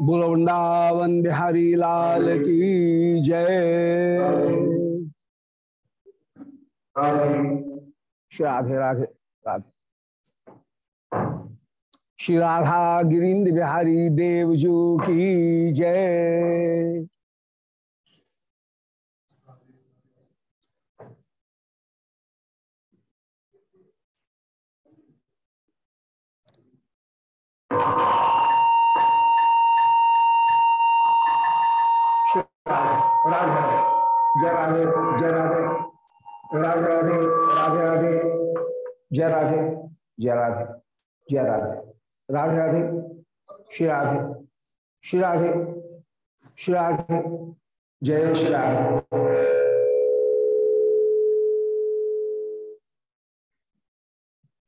बोलो वृंदावन बिहारी लाल की जय। श्री राधे राधे राधे। श्री राधा गिरिंद बिहारी देवजू की जय। राधे जय राधे जय राधे राधे राधे राधे राधे जय राधे जय राधे जय राधे राधे राधे श्री राधे श्री राधे श्री राधे जय श्री राधे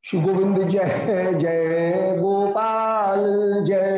श्री गोविंद जय जय गोपाल जय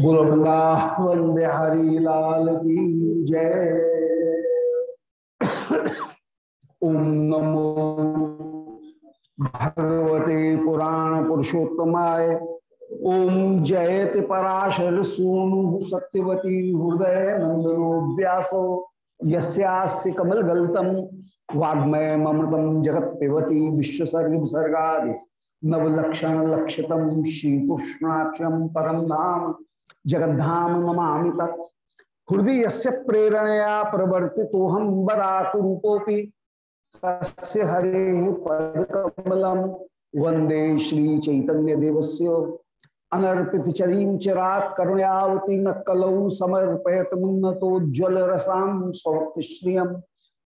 बोलो वृंदावन बिहारी लाल की जय। ओम नमो भगवते पुराण पुरुषोत्तमाय। ओम जयति पराशर सूनु सत्यवती हृदय नंदनो व्यासो। यस्यास्य कमल गलतम वाग्मय ममृतम जगत पिबती विश्वसर्ग विसर्गा नवलक्षण लक्षतम श्रीकृष्णाख्यम परम धाम जगद्धाम नमामि तत्। हृदय से प्रेरणया प्रवर्ति तो हम बराकुरूपोपि तस्य हरे पदकमलम वंदे श्री चैतन्य देवस्य अनर्पित चरीम चिराग करुण्यावती न कलौ समर्पयत मुन्नतोज्वल रसाम स्वक्त श्रियम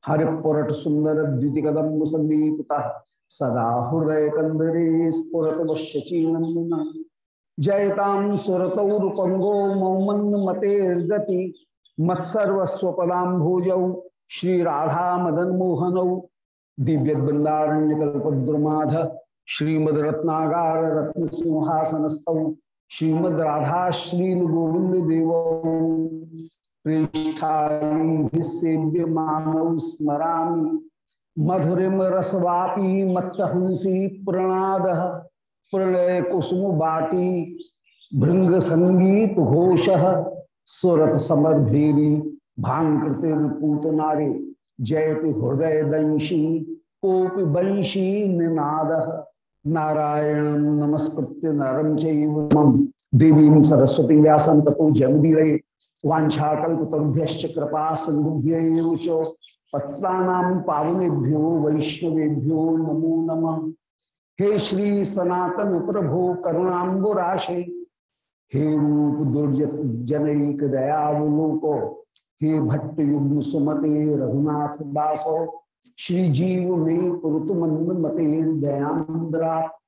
हरिपुरट सुंदर द्युतिकदम संदीपिता। सदा हृदय कंदरे स्फुरत वश्यचीनंदन जयताम सुरतौरुपंगो मौमंद मतेर्गति। मत्सर्वस्वपदाम्भोजौ श्री राधा मदन मोहनौ। दिव्य बृंदारण्य कल्पद्रुमाध श्रीमद रत्नागार रत्न सिंहासनस्थौ। श्रीमद राधा श्री गोविंद देव। पृष्ठाली मानव स्मरा मधुरिम रसवापी मत्तहंसी प्रणाद, प्रणय कुसुम बाटी, भृंग संगीत घोष, सुरत समरभेरी भांकृतिपूत नारे, जयति हृदय दंशी, कोपि वंशी निनाद। नारायण नमस्कृत्य नरम चम देवी सरस्वती व्यासम तथो जमदीरे वाछाकल्पतरुभ्य कृपा सिंधुभ्य पत्ता पावनेभ्यो, वैष्णवेभ्यो, नमो नमः। हे श्री सनातन प्रभो करुणाबुराशे हे रूप दुर्जत जनक दयावलोको। हे भट्ट युग्म सुमते, रघुनाथ दासो। श्री जीव में पुरुत मंद मते दयांद्रा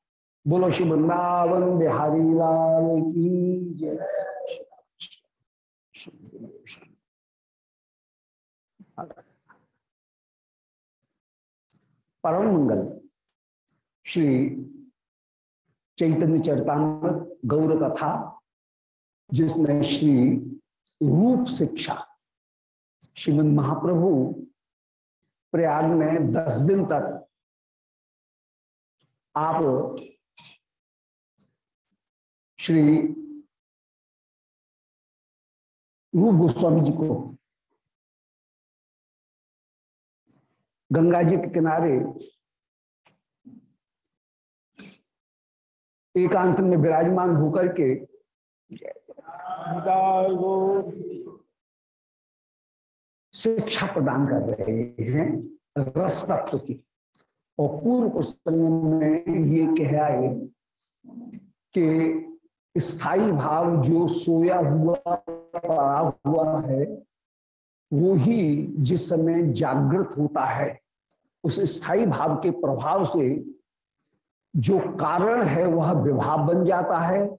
बोलो श्री वृंदावन बिहारी लाल की जय। परम मंगल। श्री चैतन्य चरतामृत गौर कथा, जिसमें श्री रूप शिक्षा, श्रीमद महाप्रभु प्रयाग में दस दिन तक आप श्री रूप गोस्वामी जी को गंगा जी के किनारे एकांत में विराजमान होकर के शिक्षा प्रदान कर रहे हैं रस तत्व की। और पूर्व पुस्तक में ये कहा है कि स्थायी भाव जो सोया हुआ, पड़ा हुआ है, वो ही जिस समय जागृत होता है उस स्थायी भाव के प्रभाव से जो कारण है वह विभाव बन जाता है।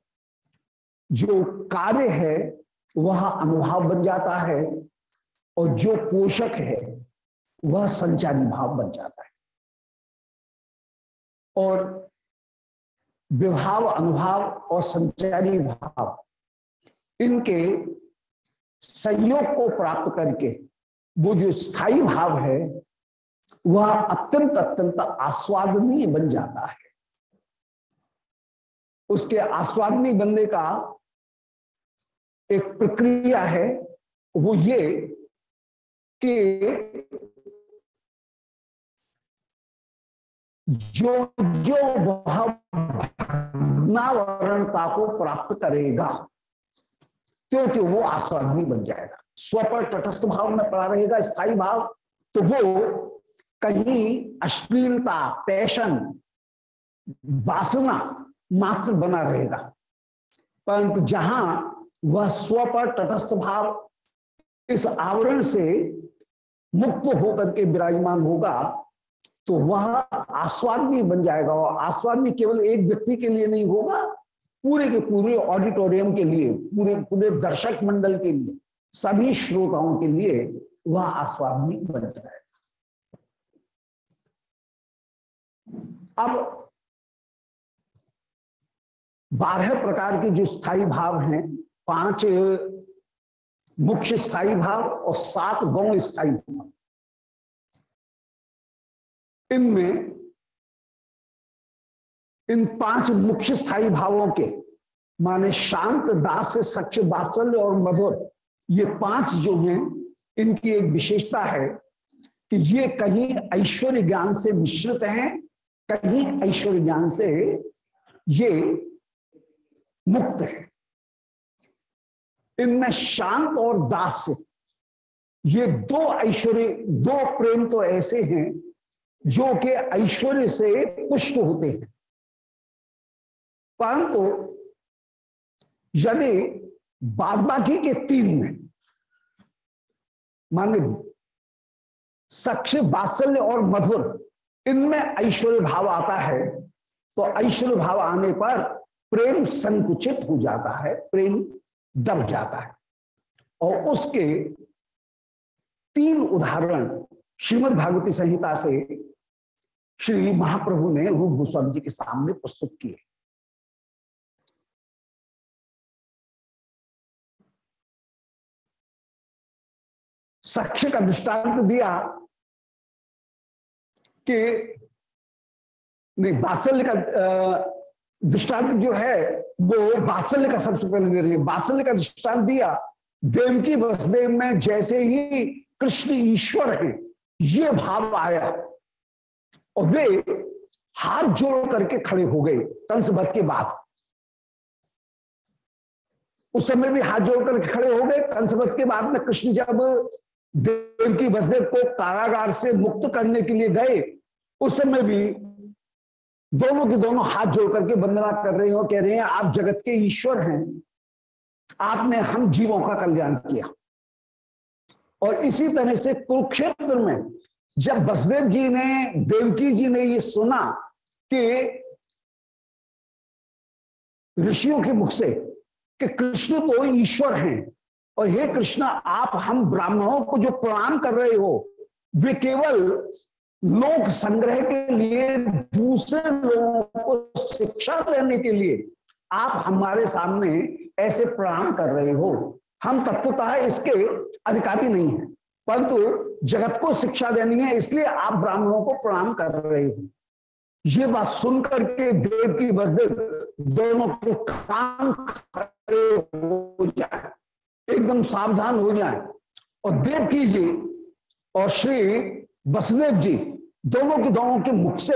जो कार्य है वह अनुभाव बन जाता है और जो पोषक है वह संचारी भाव बन जाता है। और विभाव, अनुभाव और संचारी भाव, इनके संयोग को प्राप्त करके वो जो स्थायी भाव है वह अत्यंत अत्यंत आस्वादनीय बन जाता है। उसके आस्वादनीय बनने का एक प्रक्रिया है, वो ये कि जो जो भावनावरणता को प्राप्त करेगा तो वो आस्वादनी बन जाएगा। स्व पर तटस्थ भाव में पड़ा रहेगा स्थायी भाव तो वो कहीं अश्लीलता, पैशन, वासना मात्र बना रहेगा। परंतु जहाँ वह स्व पर तटस्थ भाव इस आवरण से मुक्त होकर के विराजमान होगा तो वह आस्वादनी बन जाएगा और आस्वादनी केवल एक व्यक्ति के लिए नहीं होगा, पूरे के पूरे ऑडिटोरियम के लिए, पूरे पूरे दर्शक मंडल के लिए, सभी श्रोताओं के लिए वह आस्वादनी बन जाएगा। अब बारह प्रकार के जो स्थायी भाव हैं, पाँच मुख्य स्थायी भाव और सात गौण स्थायी भाव। इनमें, इन पाँच मुख्य स्थायी भावों के, माने शांत, दास, सच्च, बात्सल्य और मधुर, ये पाँच जो हैं, इनकी एक विशेषता है कि ये कहीं ऐश्वर्य ज्ञान से मिश्रित हैं कहीं ऐश्वर्य ज्ञान से ये मुक्त है। इनमें शांत और दास ये दो ऐश्वर्य, दो प्रेम तो ऐसे हैं जो कि ऐश्वर्य से पुष्ट होते हैं। परंतु यदि बादबाकी के तीन में, माने सक्ष बात्सल्य और मधुर इनमें ऐश्वर्य भाव आता है तो ऐश्वर्य भाव आने पर प्रेम संकुचित हो जाता है, प्रेम दब जाता है। और उसके तीन उदाहरण श्रीमद भागवती संहिता से श्री महाप्रभु ने रूप गोस्वामी जी के सामने प्रस्तुत किए। साक्ष्य का दृष्टांत दिया कि बात्सल्य का दृष्टांत जो है, वो बात्सल्य का सबसे पहले दे रही है। बात्सल्य का दृष्टांत दिया, देवकी वसुदेव में जैसे ही कृष्ण ईश्वर है, ये भाव आया। और वे हाथ जोड़ करके खड़े हो गए कंस बस के बाद। उस समय भी हाथ जोड़ करके खड़े हो गए, कंस बस के बाद में कृष्ण जब देवकी वसुदेव को कारागार से मुक्त करने के लिए गए। उस समय भी दोनों के दोनों हाथ जोड़ करके वंदना कर रहे हैं कह रहे हैं, आप जगत के ईश्वर हैं। आपने हम जीवों का कल्याण किया। और इसी तरह से कुरुक्षेत्र में जब बसदेव जी ने, देवकी जी ने ये सुना कि ऋषियों के मुख से कि कृष्ण तो ईश्वर हैं और हे कृष्ण, आप हम ब्राह्मणों को जो प्रणाम कर रहे हो, वे केवल लोक संग्रह के लिए, दूसरे लोगों को शिक्षा देने के लिए आप हमारे सामने ऐसे प्रणाम कर रहे हो। हम तत्वतः इसके अधिकारी नहीं है, परंतु जगत को शिक्षा देनी है, इसलिए आप ब्राह्मणों को प्रणाम कर रहे हो। ये बात सुनकर के देव की वसदेव दोनों के कान खड़े हो एकदम सावधान हो जाए। और देव की जी और श्री वसुदेव जी दोनों के दोनों के मुख से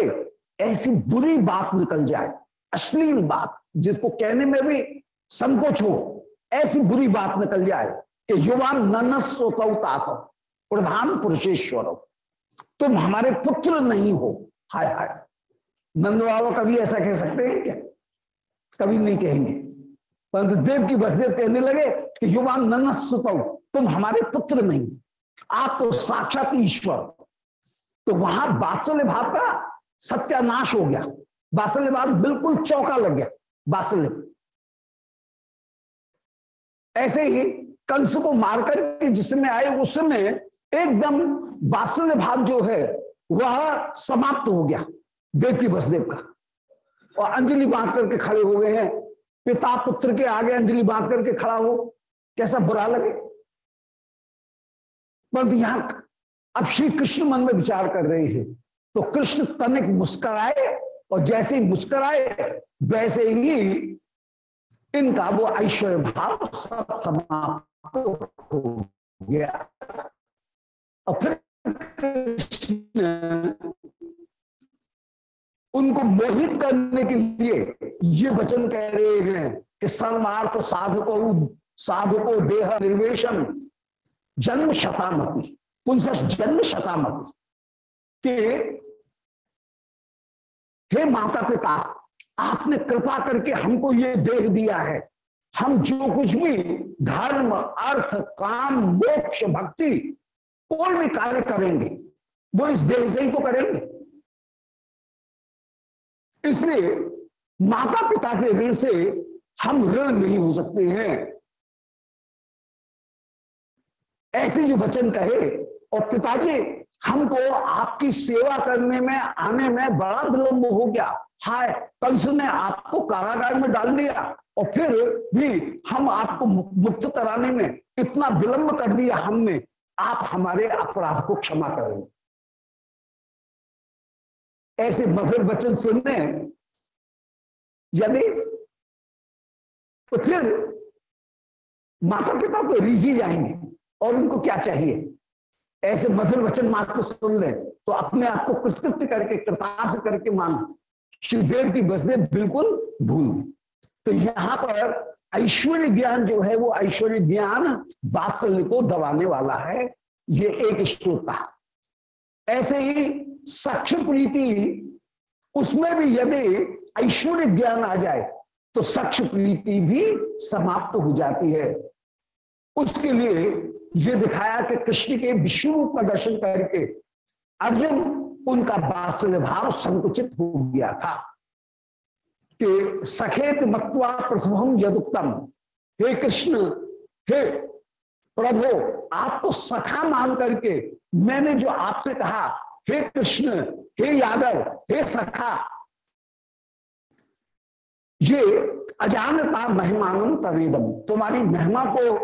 ऐसी बुरी बात निकल जाए, अश्लील बात, जिसको कहने में भी संकोच हो, ऐसी बुरी बात निकल जाए कि युवा ननस्वतौतात प्रधान पुरुषेश्वर हो तुम हमारे पुत्र नहीं हो। हाय हाय। नंद बाबा कभी ऐसा कह सकते हैं क्या? कभी नहीं कहेंगे। परंतु देव की बसदेव कहने लगे कि युवान ननस्वतौ तुम हमारे पुत्र नहीं, आप तो साक्षात ईश्वर। तो वहाँ बात्सल्य भाव का सत्यानाश हो गया। बात्सल्य भाव बिल्कुल चौका लग गया, बात्सल्य। ऐसे ही कंस को मारकर के जिसमें आए उस समय एकदम बात्सल्य भाव जो है, वह समाप्त हो गया, देव की बसदेव का। और अंजलि बाँध करके खड़े हो गए हैं। पिता पुत्र के आगे अंजलि बाँध करके खड़ा हो, कैसा बुरा लगे? परंतु यहाँ अब श्री कृष्ण मन में विचार कर रहे हैं तो कृष्ण तनिक मुस्कराए और जैसे ही मुस्कराए, वैसे ही इनका वो ऐश्वर्य भाव समाप्त हो गया। और फिर कृष्ण उनको मोहित करने के लिए ये वचन कह रहे हैं कि सर्वार्थ साधको साधको देह निर्वेशन जन्म शतामती जन्म शतामती के हे माता पिता, आपने कृपा करके हमको ये देह दिया है। हम जो कुछ भी धर्म, अर्थ, काम, मोक्ष, भक्ति, कोई भी कार्य करेंगे, वो इस देह से ही तो करेंगे। इसलिए माता पिता के ऋण से हम ऋण नहीं हो सकते हैं। ऐसे जो वचन कहे, और पिताजी, हमको आपकी सेवा करने में, आने में बड़ा विलंब हो गया। हाय कंस ने आपको कारागार में डाल दिया, और फिर भी हम आपको मुक्त कराने में इतना विलंब कर दिया हमने। आप हमारे अपराध को क्षमा करेंगे ऐसे मधुर वचन सुनने, यदि तो फिर माता पिता तो रीझी जाएँगे और उनको क्या चाहिए? ऐसे मधुर वचन मात्र सुन ले तो अपने आप को कृतकृत्य करके, कृतार्थ करके मान शिवदेव की बसदेव बिल्कुल भूल तो यहाँ पर ऐश्वर्य ज्ञान जो है, वो ऐश्वर्य ज्ञान बात्सल्य को दबाने वाला है। ये एक श्रोता। ऐसे ही सक्ष प्रीति, उसमें भी यदि ऐश्वर्य ज्ञान आ जाए तो सक्ष प्रीति भी समाप्त हो जाती है। उसके लिए ये दिखाया कि कृष्ण के विश्व रूप का दर्शन करके अर्जुन उनका बात्सल्य भाव संकुचित हो गया था कि सखेत मत्वा प्रथम यदुक्तम। हे कृष्ण, हे प्रभु आपको सखा मान करके मैंने जो आपसे कहा हे कृष्ण, हे यादव, हे सखा। ये अजानता महिमानम तवेदम। तुम्हारी महिमा को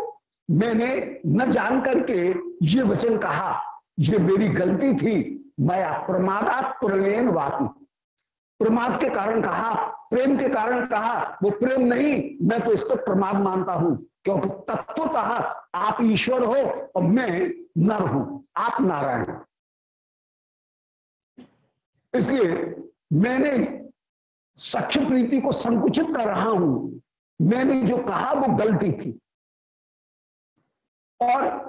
मैंने न जान करके ये वचन कहा, ये मेरी गलती थी, मैं प्रमादात प्रणयन वापी। प्रमाद के कारण कहा, प्रेम के कारण कहा, वो प्रेम नहीं, मैं तो इसको प्रमाद मानता हूँ, क्योंकि तत्वतः आप ईश्वर हो और मैं नर हूँ, आप नारायण। इसलिए मैंने सक्ष प्रीति को संकुचित कर रहा हूँ। मैंने जो कहा वो गलती थी। और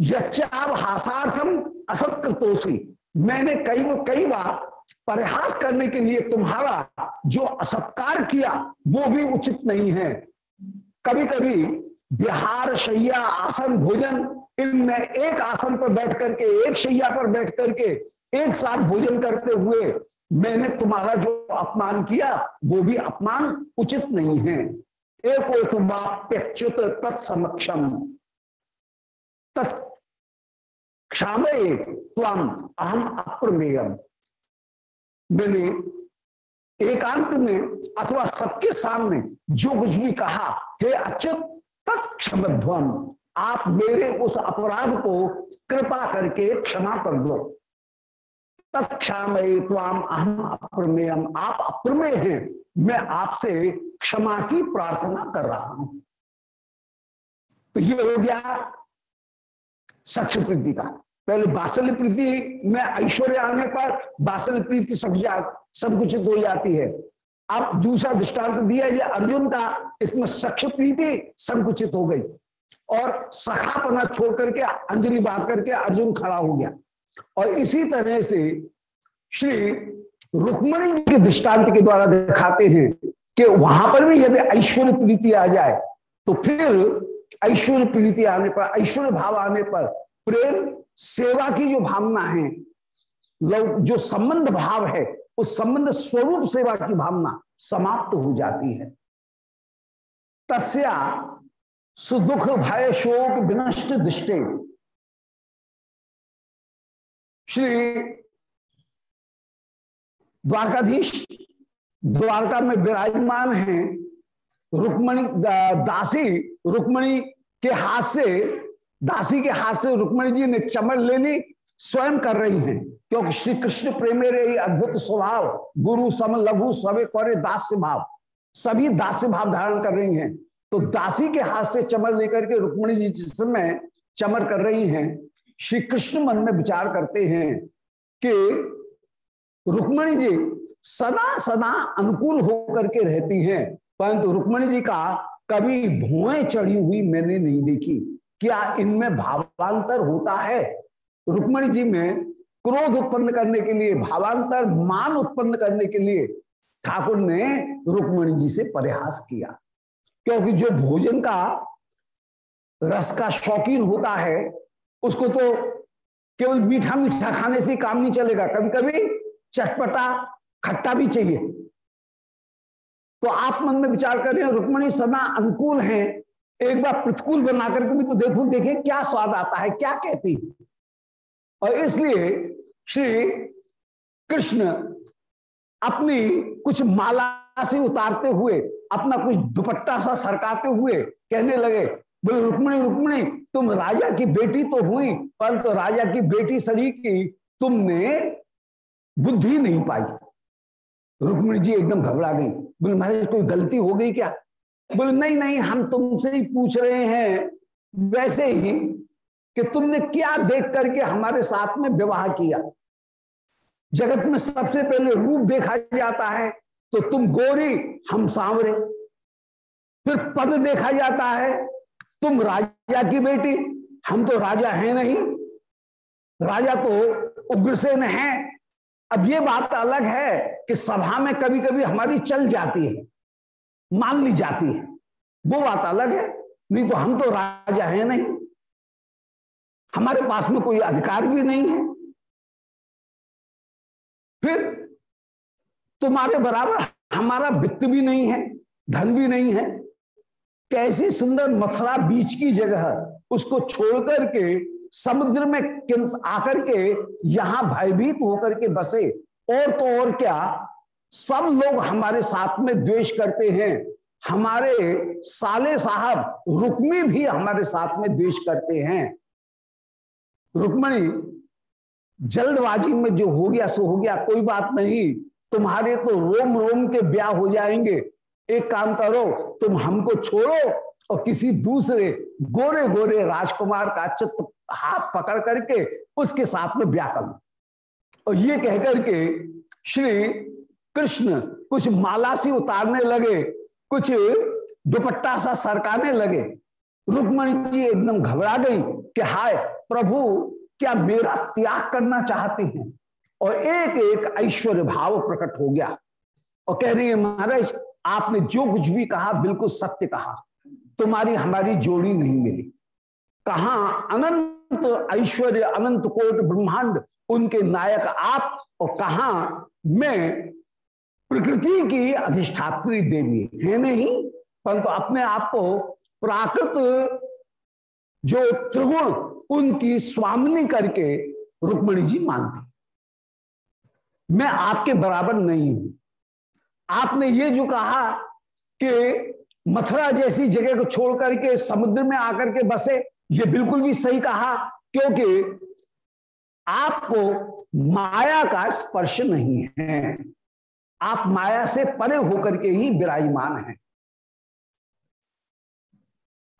यच्चाव हासार्थम असत्कृतोषी। मैंने कई वो कई बार प्रयास करने के लिए तुम्हारा जो असत्कार किया, वो भी उचित नहीं है। कभी कभी बिहार शैया, आसन, भोजन इनमें एक आसन पर बैठ करके, एक शैया पर बैठ करके, एक साथ भोजन करते हुए मैंने तुम्हारा जो अपमान किया, वो भी अपमान उचित नहीं है। एक ओथमाप्यच्युत तत्समक्षम। क्षाम त्वम अहम अप्रमेयम। मैंने एकांत में अथवा सबके सामने जो कुछ भी कहा, हे अच्युत, तत्क्षमध्वम। आप मेरे उस अपराध को कृपा करके क्षमा कर दो। तत्क्षाम त्वाम अहम अप्रमेयम। आप अप्रमेय हैं। मैं आपसे क्षमा की प्रार्थना कर रहा हूँ। तो ये हो गया सक्ष प्रीति का। पहले बासल प्रीति, में ऐश्वर्य आने पर बासल प्रीति सब संकुचित हो जाती है। अब दूसरा दृष्टांत दिया ये अर्जुन का, इसमें सक्ष प्रीति संकुचित हो गई। और सखापना छोड़ करके अंजलि बात करके अर्जुन खड़ा हो गया। और इसी तरह से श्री रुक्मणी के दृष्टांत के द्वारा दिखाते हैं कि वहाँ पर भी यदि ऐश्वर्य प्रीति आ जाए तो फिर ऐश्वर्य प्रीति आने पर, ऐश्वर्य भाव आने पर प्रेम, सेवा की जो भावना है जो संबंध भाव है, उस संबंध स्वरूप सेवा की भावना समाप्त हो जाती है। तस्या सुदुख भय शोक विनष्ट दृष्टि। श्री द्वारकाधीश, द्वारका में विराजमान है रुक्मणी दासी, रुक्मणी के हाथ से, दासी के हाथ से रुक्मणी जी ने चमड़ लेनी स्वयं कर रही हैं, क्योंकि श्री कृष्ण प्रेम रे अद्भुत स्वभाव, गुरु सम लघु सवे करे दास्य भाव। सभी दास्य भाव धारण कर रही हैं। तो दासी के हाथ से चमर लेकर के रुक्मणी जी जिस समय चमर कर रही हैं श्री कृष्ण मन में विचार करते हैं कि रुक्मणी जी सदा सदा अनुकूल होकर के रहती हैं। परंतु रुक्मणी जी का कभी भुएँ चढ़ी हुई मैंने नहीं देखी। क्या इनमें भावांतर होता है? रुक्मणी जी में क्रोध उत्पन्न करने के लिए, भावांतर मान उत्पन्न करने के लिए ठाकुर ने रुक्मणी जी से प्रयास किया। क्योंकि जो भोजन का रस का शौकीन होता है, उसको तो केवल मीठा मीठा खाने से काम नहीं चलेगा। कभी कभी चटपटा, खट्टा भी चाहिए। तो आप मन में विचार करें रुक्मणी सदा अनुकूल हैं। एक बार प्रतिकूल बना करके भी तो देखो देखे क्या स्वाद आता है, क्या कहती और इसलिए श्री कृष्ण अपनी कुछ माला से उतारते हुए अपना कुछ दुपट्टा सा सरकाते हुए कहने लगे, बोले, रुक्मणी रुक्मणी, तुम राजा की बेटी तो हुई, परंतु तो राजा की बेटी सरी की तुमने बुद्धि नहीं पाई। रुक्मणी जी एकदम घबरा गई। बोले, महाराज, कोई गलती हो गई क्या? बोले, नहीं नहीं, हम तुमसे ही पूछ रहे हैं, वैसे ही कि तुमने क्या देख करके हमारे साथ में विवाह किया। जगत में सबसे पहले रूप देखा जाता है तो तुम गोरी, हम सांवरे। फिर पद देखा जाता है, तुम राजा की बेटी, हम तो राजा हैं नहीं। राजा तो उग्रसेन है। अब ये बात अलग है कि सभा में कभी कभी हमारी चल जाती है मान ली जाती है। वो बात अलग है, नहीं तो हम तो राजा हैं नहीं। हमारे पास में कोई अधिकार भी नहीं है। फिर तुम्हारे बराबर हमारा वित्त भी नहीं है, धन भी नहीं है। कैसी सुंदर मथुरा बीच की जगह उसको छोड़ करके समुद्र में आकर के यहाँ भयभीत होकर के बसे। और तो और क्या, सब लोग हमारे साथ में द्वेष करते हैं। हमारे साले साहब रुक्मी भी हमारे साथ में द्वेष करते हैं। रुक्मणी, जल्दबाजी में जो हो गया सो हो गया, कोई बात नहीं। तुम्हारे तो रोम रोम के ब्याह हो जाएँगे। एक काम करो, तुम हमको छोड़ो और किसी दूसरे गोरे गोरे राजकुमार का चित्त हाथ पकड़ करके उसके साथ में ब्याह कर और ये कहकर के श्री कृष्ण कुछ माला सी उतारने लगे, कुछ दुपट्टा सा सरकाने लगे। रुक्मणी जी एकदम घबरा गई कि हाय, प्रभु, क्या मेरा त्याग करना चाहते हैं? और एक एक ऐश्वर्य भाव प्रकट हो गया। और कह रही है, महाराज, आपने जो कुछ भी कहा, बिल्कुल सत्य कहा। तुम्हारी, हमारी जोड़ी नहीं मिली। कहा अनंत ऐश्वर्य, अनंत कोट ब्रह्मांड उनके नायक आप, और कहा मैं प्रकृति की अधिष्ठात्री देवी। है नहीं? परंतु तो अपने आप को प्राकृत जो त्रिगुण उनकी स्वामिनी करके रुक्मणी जी मानती मैं आपके बराबर नहीं हूँ। आपने ये जो कहा कि मथुरा जैसी जगह को छोड़ करके समुद्र में आकर के बसे, ये बिल्कुल भी सही कहा, क्योंकि आपको माया का स्पर्श नहीं है। आप माया से परे होकर के ही विराजमान हैं।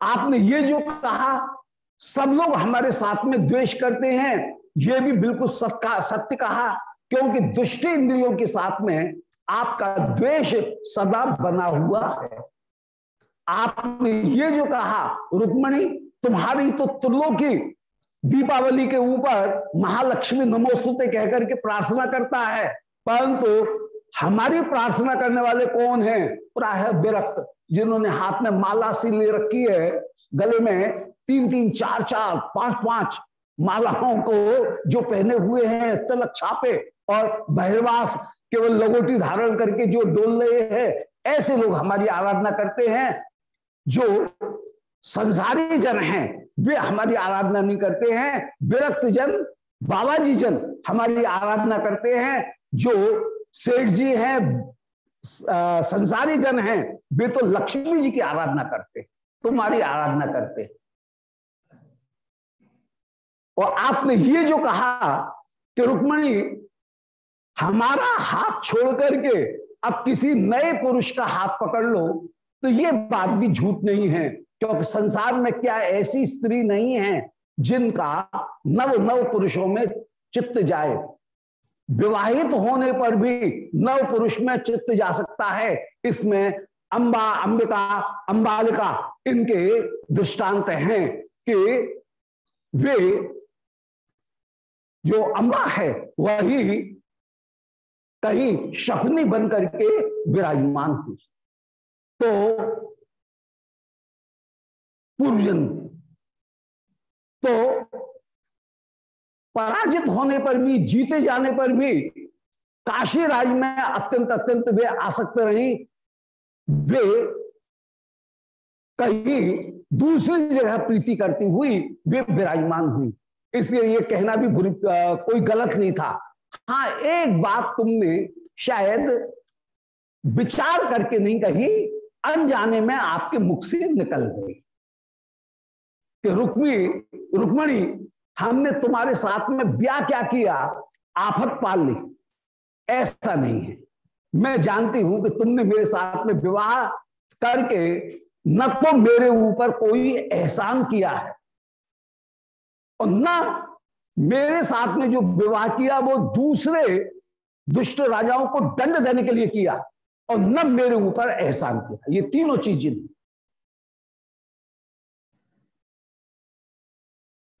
आपने ये जो कहा, सब लोग हमारे साथ में द्वेष करते हैं, ये भी बिल्कुल सत्य सत्य कहा। क्योंकि दुष्ट इंद्रियों के साथ में आपका द्वेष सदा बना हुआ है। आपने ये जो कहा, रुक्मणी, तुम्हारी तो त्रिलोकी दीपावली के ऊपर महालक्ष्मी नमोस्तुते कहकर के प्रार्थना करता है, परंतु हमारी प्रार्थना करने वाले कौन है? प्राय विरक्त, जिन्होंने हाथ में माला सी ले रखी है, गले में तीन तीन, चार चार, पाँच पाँच मालाओं को जो पहने हुए हैं, तिलक छापे और बहिर्वास केवल लगोटी धारण करके जो डोल रहे हैं, ऐसे लोग हमारी आराधना करते हैं, जो संसारी जन हैं, वे हमारी आराधना नहीं करते हैं। विरक्त जन बाबा जी जन हमारी आराधना करते हैं। जो सेठ जी हैं संसारी जन हैं, वे तो लक्ष्मी जी की आराधना करते तुम्हारी आराधना करते और आपने ये जो कहा कि रुक्मणी हमारा हाथ छोड़ करके अब किसी नए पुरुष का हाथ पकड़ लो तो ये बात भी झूठ नहीं है, क्योंकि संसार में क्या ऐसी स्त्री नहीं है जिनका नव नव पुरुषों में चित्त जाए। विवाहित होने पर भी नव पुरुष में चित्त जा सकता है। इसमें अंबा, अंबिका, अंबालिका इनके दृष्टांत हैं कि वे जो अंबा है, वही कहीं शकुनी बन करके विराजमान हुई। तो पूर्वजन तो पराजित होने पर भी, जीते जाने पर भी, काशी राज में अत्यंत अत्यंत वे आसक्त रही। वे कहीं दूसरी जगह प्रीति करती हुई, वे विराजमान हुई। इसलिए ये कहना भी कोई गलत नहीं था। हाँ एक बात तुमने शायद विचार करके नहीं कही, अनजाने में आपके मुख से निकल गई। कि रुक्मी, रुक्मणी, हमने तुम्हारे साथ में ब्याह क्या किया? आफत पाल ली। ऐसा नहीं है। मैं जानती हूँ कि तुमने मेरे साथ में विवाह करके न तो मेरे ऊपर कोई एहसान किया है और न मेरे साथ में जो विवाह किया, वो दूसरे दुष्ट राजाओं को दंड देने के लिए किया और न मेरे ऊपर एहसान किया। ये तीनों चीज़ें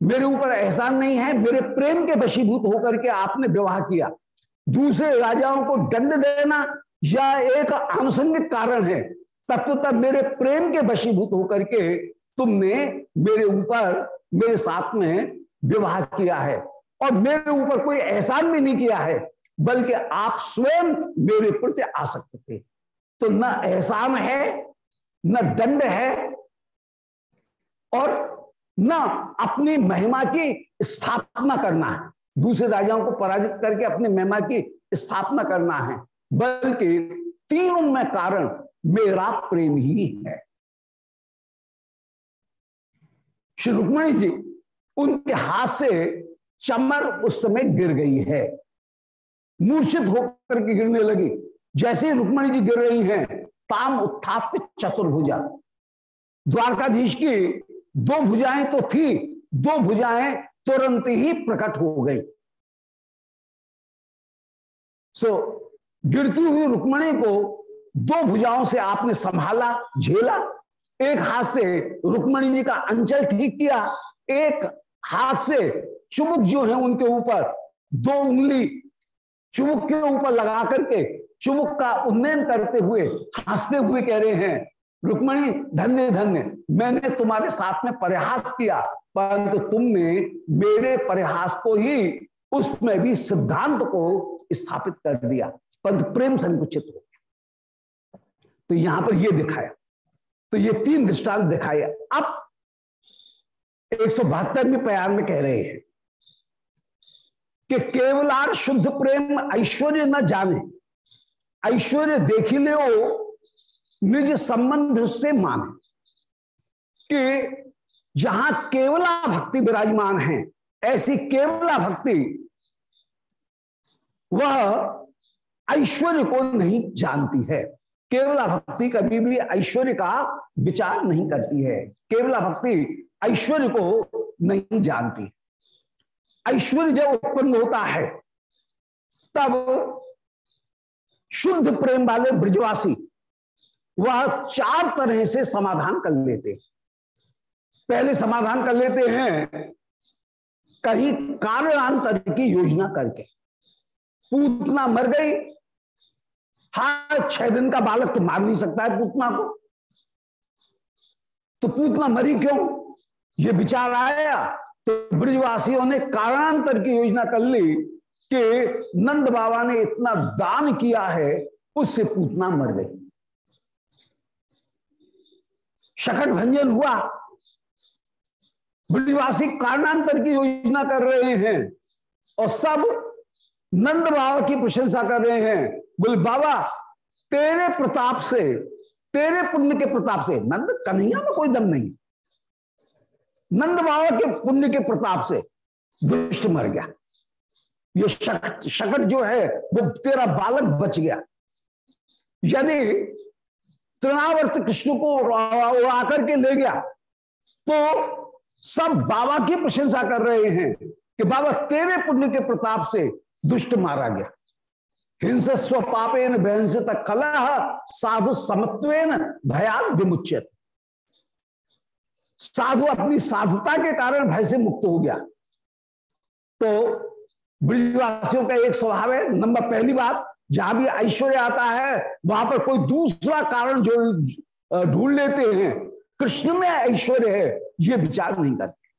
मेरे ऊपर एहसान नहीं है, मेरे प्रेम के वशीभूत होकर के आपने विवाह किया। दूसरे राजाओं को दंड देना या एक आनुषंगिक कारण है, तत्वतः मेरे प्रेम के वशीभूत होकर के तुमने मेरे ऊपर, मेरे साथ में विवाह किया है और मेरे ऊपर कोई एहसान भी नहीं किया है, बल्कि आप स्वयं मेरे प्रति आ सकते थे। तो न एहसान है, न दंड है और न अपनी महिमा की स्थापना करना है। दूसरे राजाओं को पराजित करके अपनी महिमा की स्थापना करना है, बल्कि तीनों में कारण मेरा प्रेम ही है। श्री रुक्मणी जी उनके हाथ से चमर उस समय गिर गई है। मूर्छित होकर के गिरने लगी। जैसे रुक्मणी जी गिर रही हैं ताम उत्थाप चतुर्भुजा। द्वारकाधीश की दो भुजाएँ तो थी दो भुजाएँ तुरंत ही प्रकट हो गई। सो so, गिरती हुई रुक्मणी को दो भुजाओं से आपने संभाला झेला। एक हाथ से रुक्मणी जी का अंचल ठीक किया एक हाथ से चुमुक जो है उनके ऊपर, दो उंगली चुमुक के ऊपर लगा करके चुमुक का उन्नयन करते हुए हँसते हुए कह रहे हैं, रुक्मणी, धन्य धन्य, मैंने तुम्हारे साथ में प्रयास किया, परंतु तुमने मेरे प्रयास को ही उसमें भी सिद्धांत को स्थापित कर दिया, परंतु प्रेम संकुचित हो गया। तो यहाँ पर यह दिखाया तो ये तीन दृष्टांत दिखाए। अब एक सौ बहत्तरवीं प्यार में कह रहे हैं कि केवलार शुद्ध प्रेम ऐश्वर्य न जाने, ऐश्वर्य देखी ले निज संबंध उससे माने, कि जहाँ केवला भक्ति विराजमान है, ऐसी केवला भक्ति वह ऐश्वर्य को नहीं जानती है। केवला भक्ति कभी भी ऐश्वर्य का विचार नहीं करती है। केवला भक्ति ऐश्वर्य को नहीं जानती। ऐश्वर्य जब उत्पन्न होता है, तब शुद्ध प्रेम वाले ब्रजवासी वह चार तरह से समाधान कर लेते पहले समाधान कर लेते हैं, कहीं कारणांतर की योजना करके। पूतना मर गई हाँ छह दिन का बालक तो मार नहीं सकता है पूतना को। तो पूतना मरी क्यों? ये विचार आया तो ब्रिजवासियों ने कारणांतर की योजना कर ली कि नंद बाबा ने इतना दान किया है, उससे पूतना मर गई। शकट भंजन हुआ। ब्रिजवासी कारणांतर की योजना कर रहे हैं और सब नंद बाबा की प्रशंसा कर रहे हैं। बोले, बाबा, तेरे प्रताप से, तेरे पुण्य के प्रताप से नंद कन्हैया में कोई दम नहीं। नंद बाबा के पुण्य के प्रताप से दुष्ट मर गया। ये शकट शकट जो है, वो तेरा बालक बच गया। यदि तृणावर्त कृष्ण को आकर के ले गया तो सब बाबा की प्रशंसा कर रहे हैं कि बाबा तेरे पुण्य के प्रताप से दुष्ट मारा गया। हिंस स्व पापेन बहंस तक कलह साधु समत्वेन भयाग विमुचित साधु अपनी साधुता के कारण भय से मुक्त हो गया। तो ब्रिजवासियों का एक स्वभाव है, नंबर पहली बात, जहाँ भी ऐश्वर्य आता है, वहाँ पर कोई दूसरा कारण जो ढूंढ लेते हैं, कृष्ण में ऐश्वर्य है, ये विचार नहीं करते।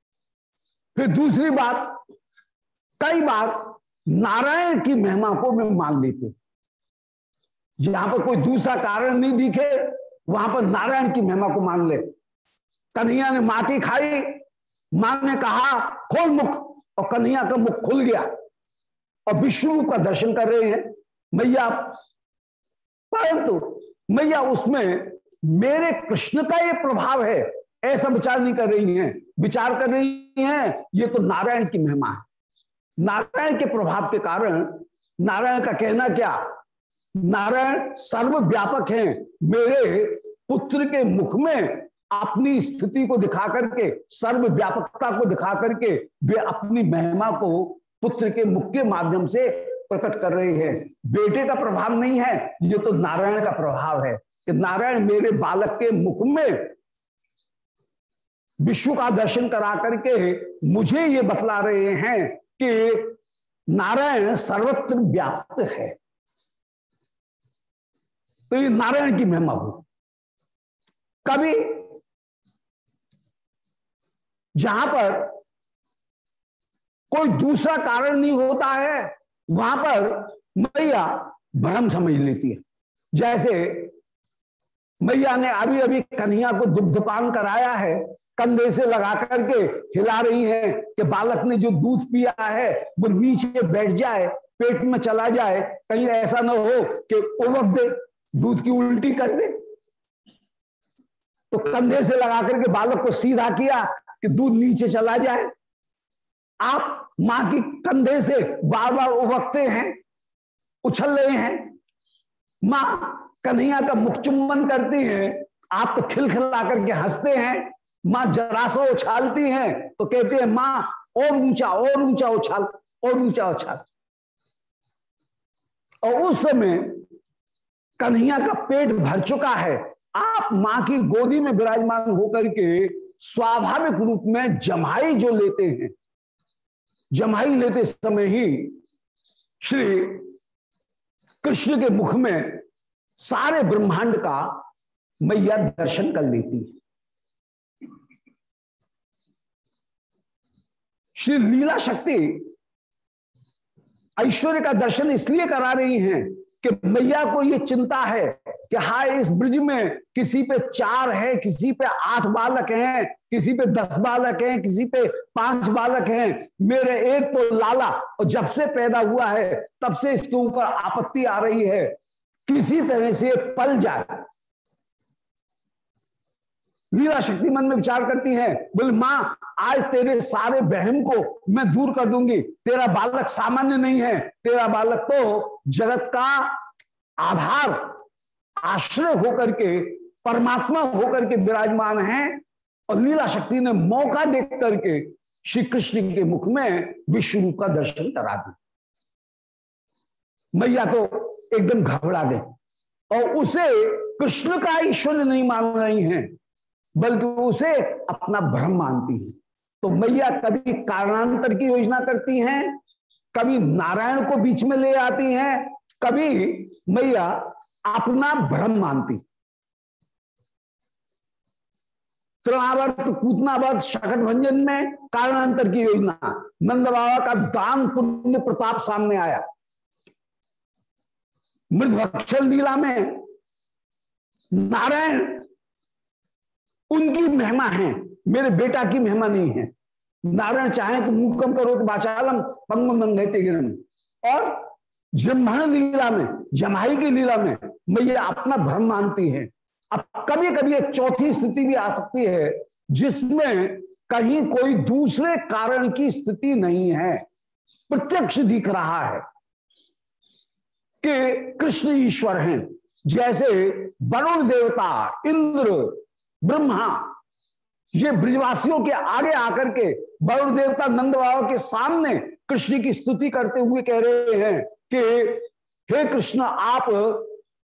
फिर दूसरी बात, कई बार नारायण की महिमा को मैं मान लेते जहाँ पर कोई दूसरा कारण नहीं दिखे, वहाँ पर नारायण की महिमा को मान ले। कन्हैया ने माटी खाई, माँ ने कहा, खोल मुख, और कन्हैया का मुख खुल गया। और विष्णु का दर्शन कर रहे हैं, मैया। परंतु मैया, उसमें मेरे कृष्ण का ये प्रभाव है, ऐसा विचार नहीं कर रही हैं। विचार कर रही हैं, ये तो नारायण की महिमा है। नारायण के प्रभाव के कारण, नारायण का कहना क्या? नारायण सर्वव्यापक हैं, मेरे पुत्र के मुख में अपनी स्थिति को दिखा करके सर्व व्यापकता को दिखा करके वे अपनी महिमा को पुत्र के मुख के माध्यम से प्रकट कर रहे हैं। बेटे का प्रभाव नहीं है, ये तो नारायण का प्रभाव है कि नारायण मेरे बालक के मुख में विश्व का दर्शन करा करके मुझे ये बतला रहे हैं कि नारायण सर्वत्र व्याप्त है। तो ये नारायण की महिमा हो। कभी जहाँ पर कोई दूसरा कारण नहीं होता है, वहाँ पर मैया भ्रम समझ लेती है। जैसे मैया ने अभी अभी कन्हैया को दुग्धपान कराया है, कंधे से लगा करके हिला रही है कि बालक ने जो दूध पिया है, वो नीचे बैठ जाए, पेट में चला जाए, कहीं ऐसा ना हो कि उबक दे, दूध की उल्टी कर दे। तो कंधे से लगा करके बालक को सीधा किया कि दूध नीचे चला जाए। आप माँ की कंधे से बार बार उबकते हैं, उछल रहे हैं। माँ कन्हैया का मुख चुम्बन करती है, आप तो खिलखिला करके हँसते हैं। माँ जरा सा उछालती हैं तो कहते हैं, माँ, और ऊँचा और ऊँचा उछाल, और ऊँचा उछाल। और उस समय कन्हैया का पेट भर चुका है। आप माँ की गोदी में विराजमान होकर के स्वाभाविक रूप में जमाई जो लेते हैं जमाई लेते समय ही श्री कृष्ण के मुख में सारे ब्रह्मांड का मैया दर्शन कर लेती है। श्री लीला शक्ति ऐश्वर्य का दर्शन इसलिए करा रही हैं कि मैया को यह चिंता है कि हाय, इस ब्रिज में किसी पे चार है, किसी पे आठ बालक हैं, किसी पे दस बालक हैं, किसी पे पाँच बालक हैं। मेरे एक तो लाला, और जब से पैदा हुआ है, तब से इसके ऊपर आपत्ति आ रही है। किसी तरह से पल जाए। लीला शक्ति मन में विचार करती है, बोले, माँ, आज तेरे सारे बहम को मैं दूर कर दूँगी। तेरा बालक सामान्य नहीं है। तेरा बालक तो जगत का आधार आश्रय होकर के, परमात्मा होकर के विराजमान है और लीला शक्ति ने मौका देख करके श्री कृष्ण के मुख में विश्व रूप का दर्शन करा दी मैया तो एकदम घबरा गई और उसे कृष्ण का ईश्वर नहीं मान रही हैं, बल्कि उसे अपना भ्रम मानती है। तो मैया कभी कारणांतर की योजना करती हैं, कभी नारायण को बीच में ले आती हैं, कभी मैया अपना भ्रम मानती। तृणावर्त पूतनावर्त शकट भंजन में कारणांतर की योजना नंद बाबा का दान पुण्य प्रताप सामने आया। मृदभक्षण लीला में नारायण, उनकी महिमा है, मेरे बेटा की महिमा नहीं है। नारायण चाहे तो मुकम करो तो बाचालम, पंगम और ब्रह्मण लीला में, जमाई की लीला में मैया अपना भ्रम मानती है। अब कभी कभी एक चौथी स्थिति भी आ सकती है, जिसमें कहीं कोई दूसरे कारण की स्थिति नहीं है। प्रत्यक्ष दिख रहा है कि कृष्ण ईश्वर हैं। जैसे वरुण देवता, इंद्र, ब्रह्मा, ये ब्रिजवासियों के आगे आकर के वरुण देवता नंद बाबा के सामने कृष्ण की स्तुति करते हुए कह रहे हैं कि हे कृष्ण, आप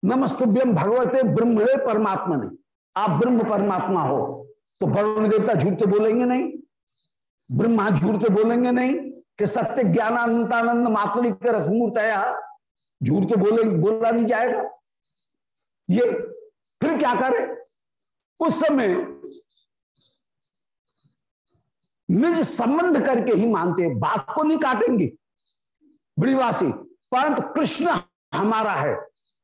नमस्तुभ्यम भगवते ब्रह्मणे परमात्मा ने आप ब्रह्म परमात्मा हो तो वरुण देवता झूठ तो बोलेंगे नहीं, ब्रह्मा झूठ तो बोलेंगे नहीं, कि सत्य ज्ञानानंतानंद मातृ रसमूर्त झूठ तो बोले, बोला नहीं जाएगा। ये फिर क्या करे? उस समय निज संबंध करके ही मानते बात को नहीं काटेंगे। ब्रिवासी परंतु कृष्ण हमारा है।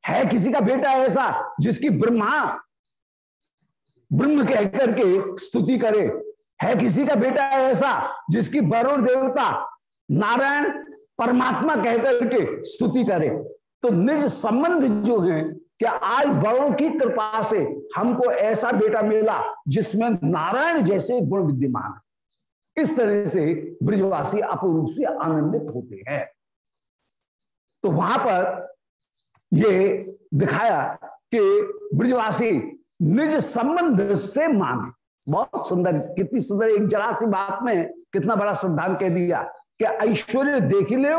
है किसी का बेटा ऐसा जिसकी ब्रह्मा, ब्रह्म कह करके स्तुति करे? है किसी का बेटा ऐसा जिसकी वरुण देवता नारायण परमात्मा कह करके स्तुति करे? तो निज संबंध जो है कि आज बड़ों की कृपा से हमको ऐसा बेटा मिला जिसमें नारायण जैसे गुण विद्यमान इस तरह से ब्रिजवासी अपूर्व से आनंदित होते हैं। तो वहाँ पर ये दिखाया कि ब्रिजवासी निज संबंध से माने बहुत सुंदर, कितनी सुंदर, एक जरा सी बात में कितना बड़ा सिद्धांत कह दिया कि ऐश्वर्य देख ले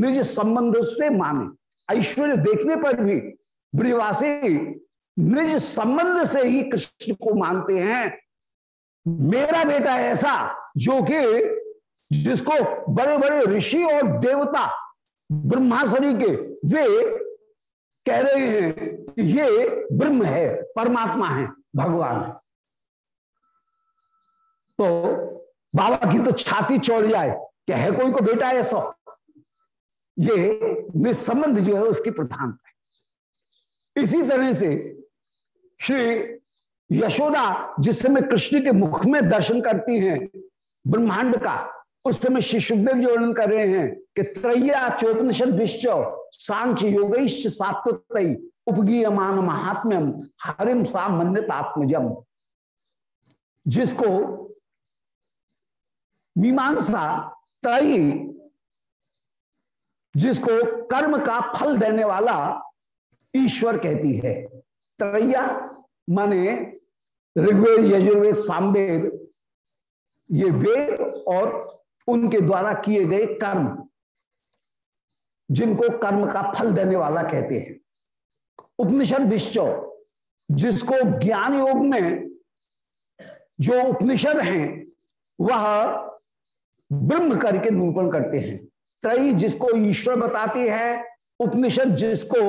निज संबंध से माने ऐश्वर्य देखने पर भी ब्रिजवासी निज संबंध से ही कृष्ण को मानते हैं। मेरा बेटा ऐसा जो कि जिसको बड़े बड़े ऋषि और देवता ब्रह्माशरी के, वे कह रहे हैं ये ब्रह्म है, परमात्मा है, भगवान है। तो बाबा की तो छाती चौड़ जाए, क्या है कोई को बेटा ऐसा? ये निसंबंध जो है उसकी प्रधानता है। इसी तरह से श्री यशोदा जिस समय कृष्ण के मुख में दर्शन करती हैं, ब्रह्मांड का उस समय श्री सुखदेव जी वर्णन कर रहे हैं कि त्रैया चौपनिषद विश्व सांख्य योगिश्च सात्वतई उपगीयमान महात्म्यम हरिम सा मंदित आत्मजम जिसको मीमांसा त्रयी, जिसको कर्म का फल देने वाला ईश्वर कहती है। त्रैया माने ऋग्वेद, यजुर्वेद, सामवेद, ये वेद और उनके द्वारा किए गए कर्म, जिनको कर्म का फल देने वाला कहते हैं। उपनिषद विश्व, जिसको ज्ञान योग में जो उपनिषद हैं, वह ब्रह्म करके निरूपण करते हैं। त्रयी जिसको ईश्वर बताती है, उपनिषद जिसको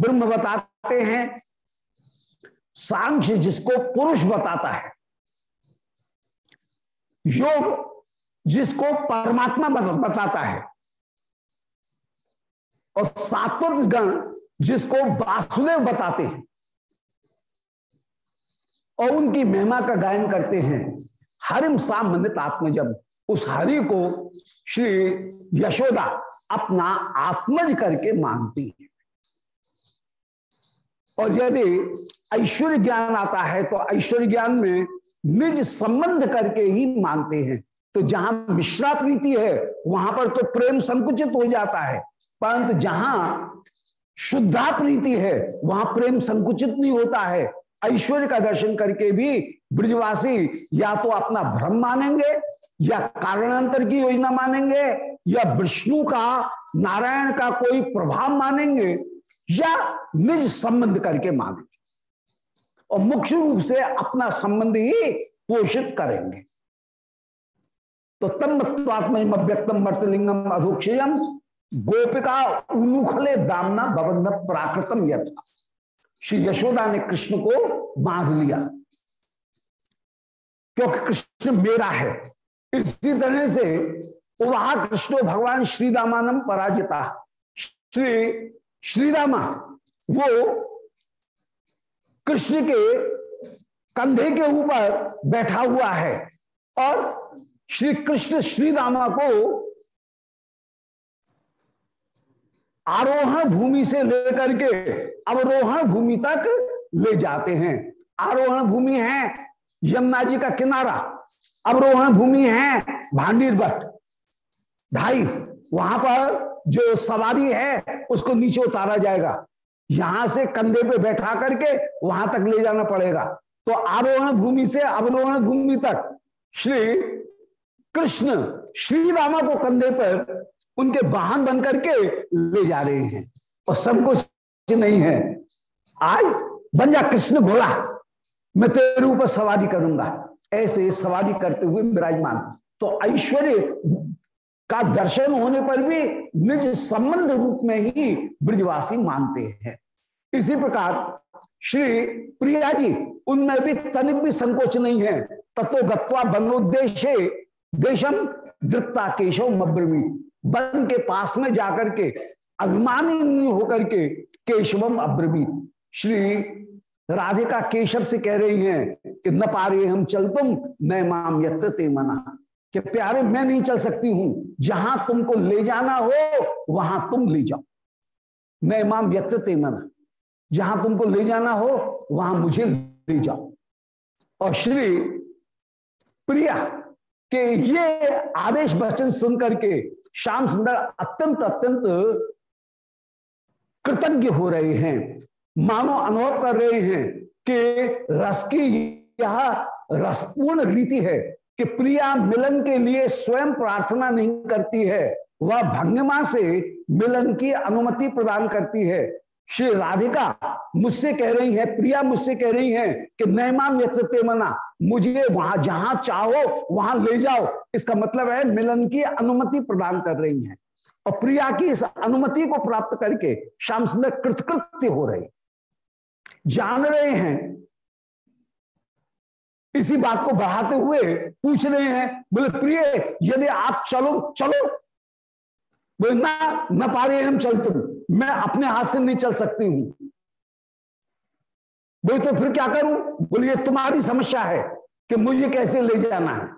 ब्रह्म बताते हैं, सांख्य जिसको पुरुष बताता है। योग जिसको परमात्मा बताता है। और सात्विक जिसको वासुदेव बताते हैं, और उनकी महिमा का गायन करते हैं, हरिम साम मंदित आत्म उस हरि को श्री यशोदा अपना आत्मज करके मानती है। और यदि ऐश्वर्य ज्ञान आता है तो ऐश्वर्य ज्ञान में निज संबंध करके ही मानते हैं। तो जहाँ मिश्रा प्रीति है, वहाँ पर तो प्रेम संकुचित हो जाता है। परंतु जहाँ शुद्धा प्रीति है, वहाँ प्रेम संकुचित नहीं होता है। ऐश्वर्य का दर्शन करके भी ब्रजवासी या तो अपना भ्रम मानेंगे, या कारणांतर की योजना मानेंगे, या विष्णु का, नारायण का कोई प्रभाव मानेंगे, या निज संबंध करके मानेंगे। और मुख्य रूप से अपना संबंध ही पोषित करेंगे। तो तम व्यक्तम मर्तलिंगम अधोक्षयम। गोपिका उनुखले दामना बबंध प्राकृतम यथा श्री यशोदा ने कृष्ण को बाँध लिया। क्योंकि कृष्ण मेरा है, इसी तरह से वहाँ कृष्ण भगवान श्री रामानम पराजिता श्री श्री रामा वो कृष्ण के कंधे के ऊपर बैठा हुआ है और श्री कृष्ण श्री रामा को आरोहण भूमि से लेकर के अवरोहण भूमि तक ले जाते हैं। आरोहण भूमि है यमुना जी का किनारा, अवरोहण भूमि है भांडीर भट्ट ढाई वहाँ पर जो सवारी है, उसको नीचे उतारा जाएगा। यहाँ से कंधे पे बैठा करके वहाँ तक ले जाना पड़ेगा। तो आरोहण भूमि से अवरोहण भूमि तक श्री कृष्ण श्री रामा को कंधे पर उनके वाहन बन करके ले जा रहे हैं। और सब कुछ नहीं है। आज बन जा कृष्ण घोड़ा मैं तेरे ऊपर सवारी करूँगा। ऐसे सवारी करते हुए विराजमान। तो ऐश्वर्य का दर्शन होने पर भी निज संबंध रूप में ही ब्रजवासी मानते हैं। इसी प्रकार श्री प्रिया जी, उनमें भी तनिक भी संकोच नहीं है। तत्व गत्वा बनोद्देश्य देशम दृप्ता केशव मब्रवी बन के पास में जाकर के अभिमानी होकर के केशवम अब्रवीत। श्री राधिका केशव से कह रही हैं कि न पारे हम चल तुम न माम यत्र ते मना। कि प्यारे, मैं नहीं चल सकती हूँ। जहाँ तुमको ले जाना हो, वहाँ तुम ले जाओ। न माम यत्र ते मना। जहाँ तुमको ले जाना हो, वहाँ मुझे ले जाओ। और श्री प्रिया के ये आदेश वचन सुन करके श्याम सुंदर अत्यंत अत्यंत कृतज्ञ हो रहे हैं। मानो अनुभव कर रहे हैं कि रस की यह रसपूर्ण रीति है कि प्रिया मिलन के लिए स्वयं प्रार्थना नहीं करती है। वह भंगिमा से मिलन की अनुमति प्रदान करती है। श्री राधिका मुझसे कह रही है, प्रिया मुझसे कह रही है कि नैमाम यत्र मना, मुझे वहाँ, जहाँ चाहो, वहाँ ले जाओ। इसका मतलब है मिलन की अनुमति प्रदान कर रही है। और प्रिया की इस अनुमति को प्राप्त करके श्याम सुंदर कृतकृत्य हो रहे जान रहे हैं। इसी बात को बढ़ाते हुए पूछ रहे हैं, बोले, प्रिय, यदि आप चलो चलो। बोले, ना, न पा रहे हम चल तुम। मैं अपने हाथ से नहीं चल सकती हूँ। बोले तो फिर क्या करूँ? बोले ये तुम्हारी समस्या है कि मुझे कैसे ले जाना है।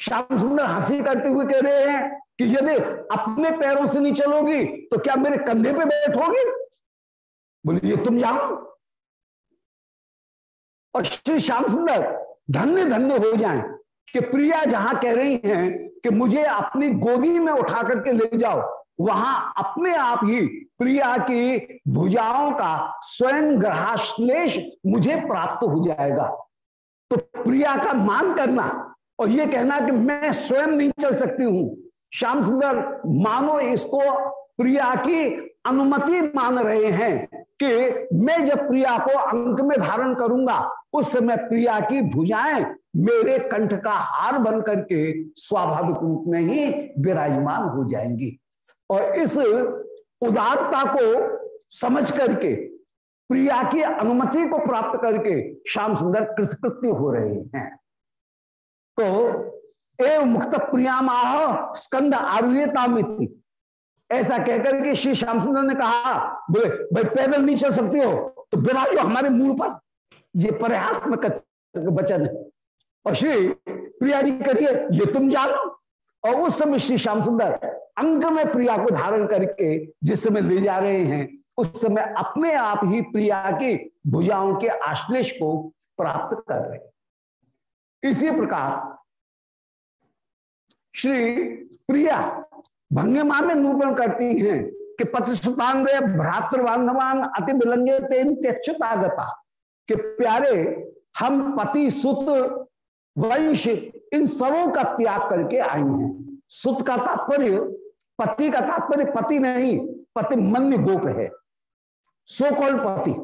श्याम सुंदर हँसी करते हुए कह रहे हैं कि यदि अपने पैरों से नहीं चलोगी तो क्या मेरे कंधे पे बैठोगी बोले ये तुम जाओ और श्री श्याम सुंदर धन्य धन्य हो जाए कि प्रिया जहाँ कह रही हैं कि मुझे अपनी गोदी में उठा करके ले जाओ। वहाँ अपने आप ही प्रिया की भुजाओं का स्वयं ग्रहाश्लेष मुझे प्राप्त हो जाएगा। तो प्रिया का मान करना और ये कहना कि मैं स्वयं नहीं चल सकती हूँ। श्याम सुंदर, मानो इसको प्रिया की अनुमति मान रहे हैं कि मैं जब प्रिया को अंक में धारण करूँगा, उस समय प्रिया की भुजाएँ मेरे कंठ का हार बन करके स्वाभाविक रूप में ही विराजमान हो जाएँगी। और इस उदारता को समझ करके, प्रिया की अनुमति को प्राप्त करके श्याम सुंदर कृतकृत्य हो रहे हैं। तो एवं मुक्त प्रियाम आह स्कंद आरुता मिति। ऐसा कहकर के श्री श्याम सुंदर ने कहा, बोले, भाई पैदल नहीं चल सकते हो तो बिना जो हमारे मूल पर ये प्रयास में वचन है। और श्री प्रिया जी करिए ये तुम जानो। और उस समय श्री श्याम सुंदर अंग में प्रिया को धारण करके जिस समय ले जा रहे हैं, उस समय अपने आप ही प्रिया की भुजाओं के आश्लेष को प्राप्त कर रहे इसी प्रकार श्री प्रिया भंगिमा में निरूपण करती हैं कि पतिसुतांग भ्रातृ बांधवान अति विलंगे तेन त्यक्षुतागता, कि प्यारे, हम पति सुत वंश इन सबों का त्याग करके आई हैं। सुत का तात्पर्य पति का तात्पर्य पति नहीं, पति मन्य गोप है। सो कॉल्ड पति।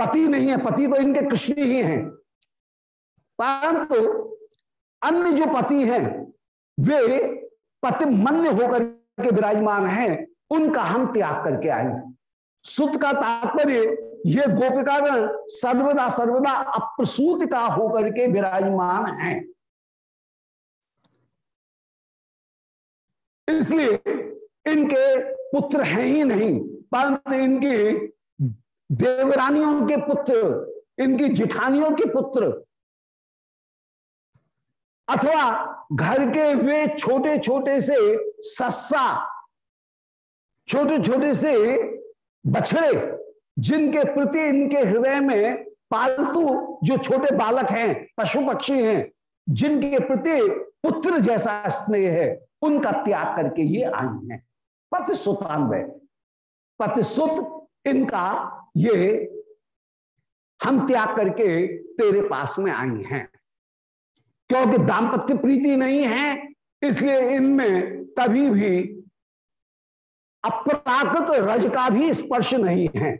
पति नहीं है, पति तो इनके कृष्ण ही हैं। परंतु अन्य जो पति हैं, वे पति मन्य होकर के विराजमान हैं, उनका हम त्याग करके आए सुत का तात्पर्य ये गोपिकागण सर्वदा सर्वदा अप्रसूत का होकर के विराजमान हैं। इसलिए इनके पुत्र हैं ही नहीं। परंतु इनकी देवरानियों के पुत्र, इनकी जिठानियों के पुत्र, अथवा घर के वे छोटे छोटे से सस्सा छोटे छोटे से बछड़े, जिनके प्रति इनके हृदय में पालतू जो छोटे बालक हैं, पशु पक्षी हैं, जिनके प्रति पुत्र जैसा स्नेह है। उनका त्याग करके ये आई हैं। पति सुत इनका ये हम त्याग करके तेरे पास में आई हैं। क्योंकि दाम्पत्य प्रीति नहीं है, इसलिए इनमें कभी भी अप्राकृत रज का भी स्पर्श नहीं है।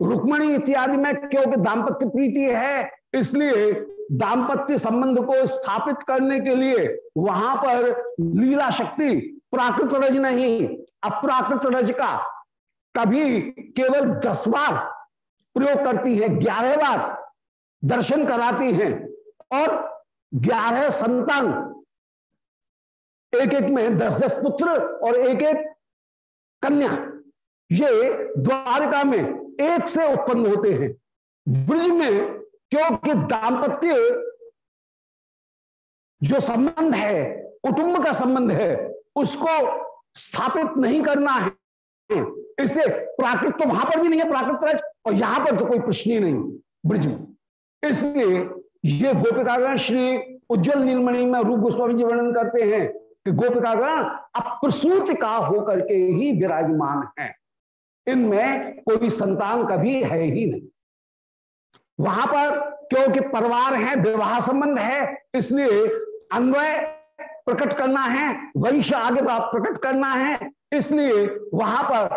रुक्मणी इत्यादि में क्योंकि दाम्पत्य प्रीति है, इसलिए दाम्पत्य संबंध को स्थापित करने के लिए वहाँ पर लीला शक्ति प्राकृत रज नहीं, अप्राकृत रज का। कभी केवल दस बार प्रयोग करती है, ग्यारह बार दर्शन कराती हैं और ग्यारह संतान एक एक में दस दस पुत्र और एक एक कन्या, ये द्वारका में एक से उत्पन्न होते हैं। ब्रज में क्योंकि दाम्पत्य जो संबंध है, कुटुंब का संबंध है, उसको स्थापित नहीं करना है। इससे प्राकृत तो वहाँ पर भी नहीं है, प्राकृत रज, और यहाँ पर तो कोई प्रश्न ही नहीं ब्रिज में। इसलिए ये गोपिकागण श्री उज्जवल नीलमणि में रूप गोस्वामी जी वर्णन करते हैं कि गोपिकागण अप्रसूत का होकर के ही विराजमान है। इनमें कोई संतान कभी है ही नहीं। वहाँ पर क्योंकि परिवार है, विवाह संबंध है, इसलिए अन्वय प्रकट करना है, वंश आगे प्रकट करना है, इसलिए वहाँ पर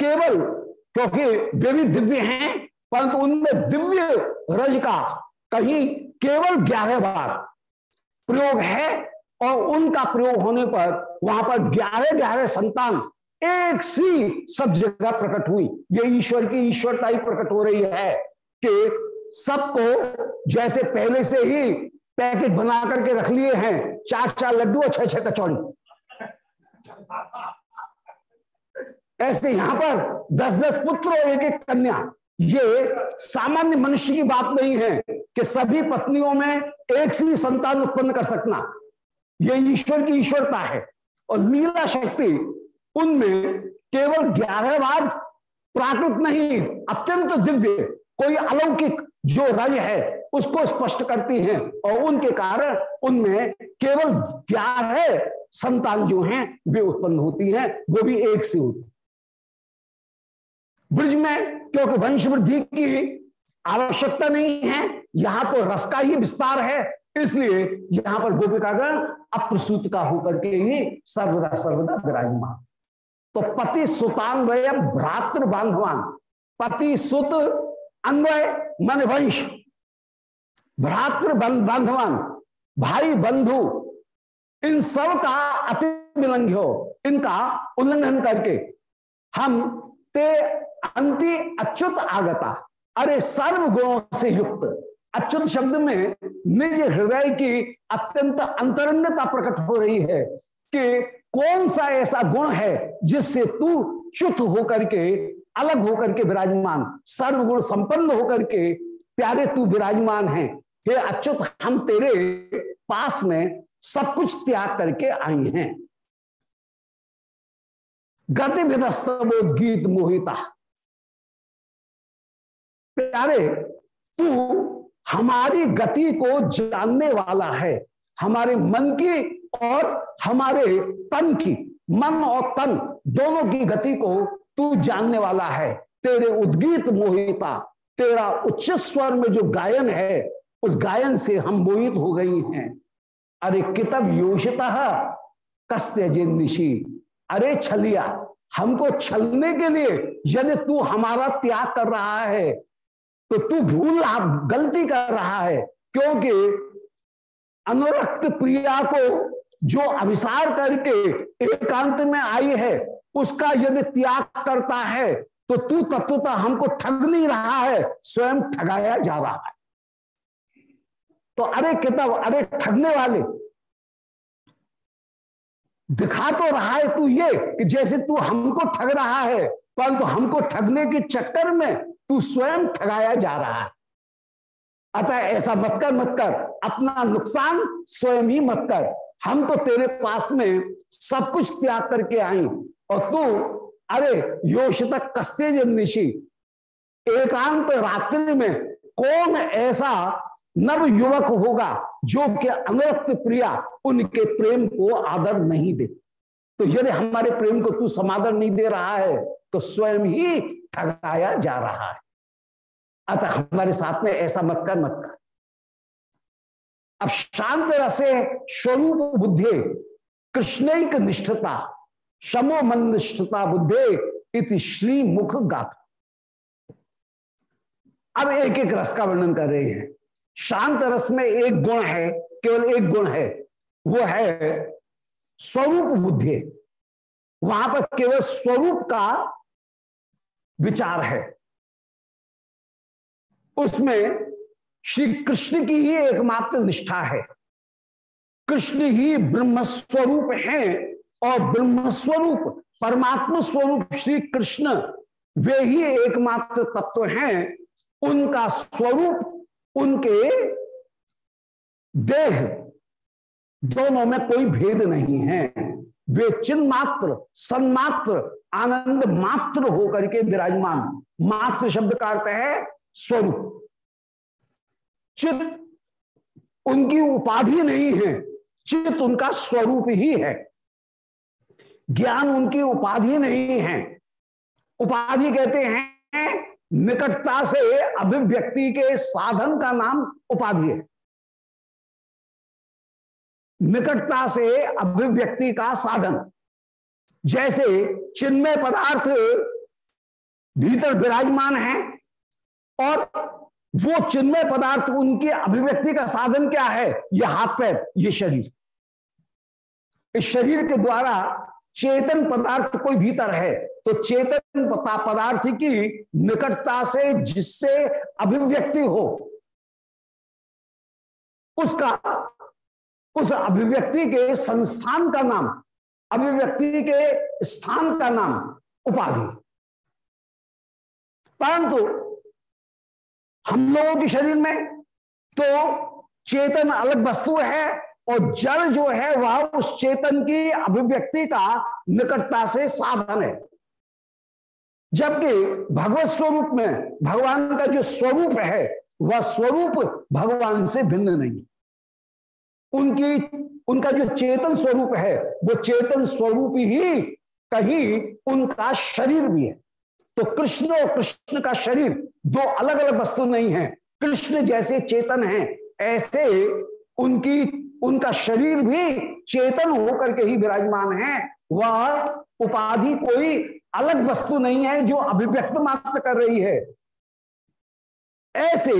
केवल क्योंकि वे भी दिव्य हैं, परंतु उनमें दिव्य रज का कहीं केवल ग्यारह बार प्रयोग है, और उनका प्रयोग होने पर वहाँ पर ग्यारह ग्यारह संतान एक सी सब जगह प्रकट हुई। ये ईश्वर की ईश्वरता ही प्रकट हो रही है कि सबको जैसे पहले से ही पैकेट बना करके रख लिए हैं चार चार लड्डू और छह छह कचौड़ी। ऐसे यहाँ पर दस दस पुत्र और एक एक कन्या, ये सामान्य मनुष्य की बात नहीं है कि सभी पत्नियों में एक सी संतान उत्पन्न कर सकना। ये ईश्वर की ईश्वरता है और लीला शक्ति उनमें केवल ग्यारह बार प्राकृत नहीं, अत्यंत दिव्य, कोई अलौकिक जो रज है, उसको स्पष्ट करती हैं और उनके कारण उनमें केवल ग्यारह संतान जो हैं, वे उत्पन्न होती हैं, वो भी एक से होती ब्रज में क्योंकि वंश वृद्धि की आवश्यकता नहीं है, यहाँ तो रस का ही विस्तार है, इसलिए यहाँ पर गोपिकागण अप्रसूत का होकर के ही सर्वदा सर्वदा विराजमान। तो पति सुतान्वय भ्रातृ बांधवान पति सुत अन्वय मन वंश। भ्रातृ बांधवान, भाई, बंधु, इन सब का अति विलंघ्यो इनका उल्लंघन करके हम ते अंति अच्युत आगता। अरे सर्व गुणों से युक्त। अच्युत शब्द में निज हृदय की अत्यंत अंतरंगता प्रकट हो रही है कि कौन सा ऐसा गुण है जिससे तू च्युत होकर के अलग होकर के विराजमान, सर्वगुण संपन्न होकर के, प्यारे तू विराजमान है। हे अच्युत, हम तेरे पास में सब कुछ त्याग करके आई हैं। गति विधस्तवो गीत मोहिता। प्यारे, तू हमारी गति को जानने वाला है। हमारे मन की और हमारे तन की, मन और तन दोनों की गति को तू जानने वाला है, तेरे उद्गीत मोहिता, तेरा उच्च स्वर में जो गायन है, उस गायन से हम मोहित हो गई हैं। अरे कितब योषिता कस्त्य निशी अरे छलिया, हमको छलने के लिए यदि तू हमारा त्याग कर रहा है तो तू भूल गलती कर रहा है, क्योंकि अनुरक्त प्रिया को जो अभिसार करके एकांत में आई है उसका यदि त्याग करता है तो तू तत्वता हमको ठग नहीं रहा है, स्वयं ठगाया जा रहा है। तो अरे किताब अरे ठगने वाले, दिखा तो रहा है तू ये कि जैसे तू हमको ठग रहा है, परंतु तो हमको ठगने के चक्कर में तू स्वयं ठगाया जा रहा है। अतः ऐसा मत कर मत कर, अपना नुकसान स्वयं ही मत कर। हम तो तेरे पास में सब कुछ त्याग करके आई और तू, अरे योश तक कस्ते निशी, एकांत रात्रि में कौन ऐसा नव युवक होगा जो कि अनुरक्त प्रिया उनके प्रेम को आदर नहीं दे? तो यदि हमारे प्रेम को तू समादर नहीं दे रहा है तो स्वयं ही ठगाया जा रहा है। अतः हमारे साथ में ऐसा मत कर मत कर। अब शांत रसे, स्वरूप बुद्धि, कृष्णिक निष्ठता शमो निष्ठता बुद्धे इति श्री मुख गाथा अब एक एक रस का वर्णन कर रहे हैं। शांत रस में एक गुण है, केवल एक गुण है, वो है स्वरूप बुद्धि। वहाँ पर केवल स्वरूप का विचार है। उसमें श्री कृष्ण की ही एकमात्र निष्ठा है। कृष्ण ही ब्रह्म स्वरूप है। और ब्रह्म स्वरूप परमात्मा स्वरूप श्री कृष्ण वे ही एकमात्र तत्व हैं। उनका स्वरूप, उनके देह दोनों में कोई भेद नहीं है। वे चिन्ह मात्र सन्मात्र, आनंद मात्र होकर के विराजमान। मात्र शब्द का अर्थ है स्वरूप। चित उनकी उपाधि नहीं है चित उनका स्वरूप ही है। ज्ञान उनकी उपाधि नहीं है। उपाधि कहते हैं, निकटता से अभिव्यक्ति के साधन का नाम उपाधि है। निकटता से अभिव्यक्ति का साधन। जैसे चिन्मय पदार्थ भीतर विराजमान है और वो चिन्मय पदार्थ उनकी अभिव्यक्ति का साधन क्या है? ये हाथ पैर ये शरीर। इस शरीर के द्वारा चेतन पदार्थ कोई भीतर है तो चेतन पदार्थ की निकटता से जिससे अभिव्यक्ति हो, उसका, उस अभिव्यक्ति के संस्थान का नाम, अभिव्यक्ति के स्थान का नाम उपाधि। परंतु हम लोगों के शरीर में तो चेतन अलग वस्तु है और जड़ जो है वह उस चेतन की अभिव्यक्ति का निकटता से साधन है। जबकि भगवत स्वरूप में भगवान का जो स्वरूप है, वह स्वरूप भगवान से भिन्न नहीं। उनकी, उनका जो चेतन स्वरूप है, वो चेतन स्वरूप ही कहीं उनका शरीर भी है। तो कृष्ण और कृष्ण का शरीर दो अलग अलग वस्तु नहीं है। कृष्ण जैसे चेतन है, ऐसे उनकी उनका शरीर भी चेतन होकर के ही विराजमान है। वह उपाधि कोई अलग वस्तु नहीं है जो अभिव्यक्त मात्र कर रही है। ऐसे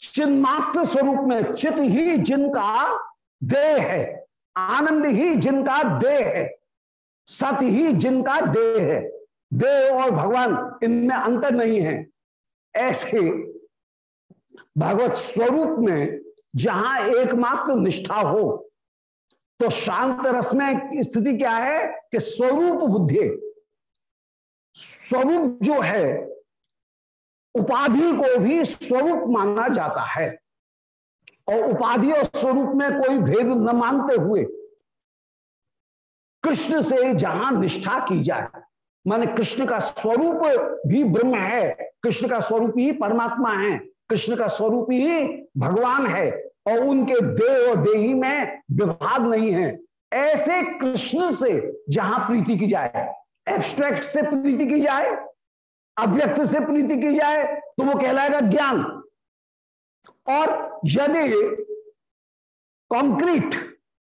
चिन्मात्र स्वरूप में चित ही जिनका देह है, आनंद ही जिनका देह है, सत ही जिनका देह है। देह और भगवान इनमें अंतर नहीं है। ऐसे भगवत स्वरूप में जहाँ एकमात्र निष्ठा हो तो शांत रस में स्थिति क्या है कि स्वरूप बुद्धि, स्वरूप जो है, उपाधि को भी स्वरूप माना जाता है। और उपाधि और स्वरूप में कोई भेद न मानते हुए, कृष्ण से जहाँ निष्ठा की जाए, माने कृष्ण का स्वरूप भी ब्रह्म है, कृष्ण का स्वरूप ही परमात्मा है कृष्ण का स्वरूप ही भगवान है और उनके देह और देही में विभाग नहीं है। ऐसे कृष्ण से जहाँ प्रीति की जाए एब्स्ट्रैक्ट से प्रीति की जाए, अव्यक्त से प्रीति की जाए तो वो कहलाएगा ज्ञान। और यदि कॉन्क्रीट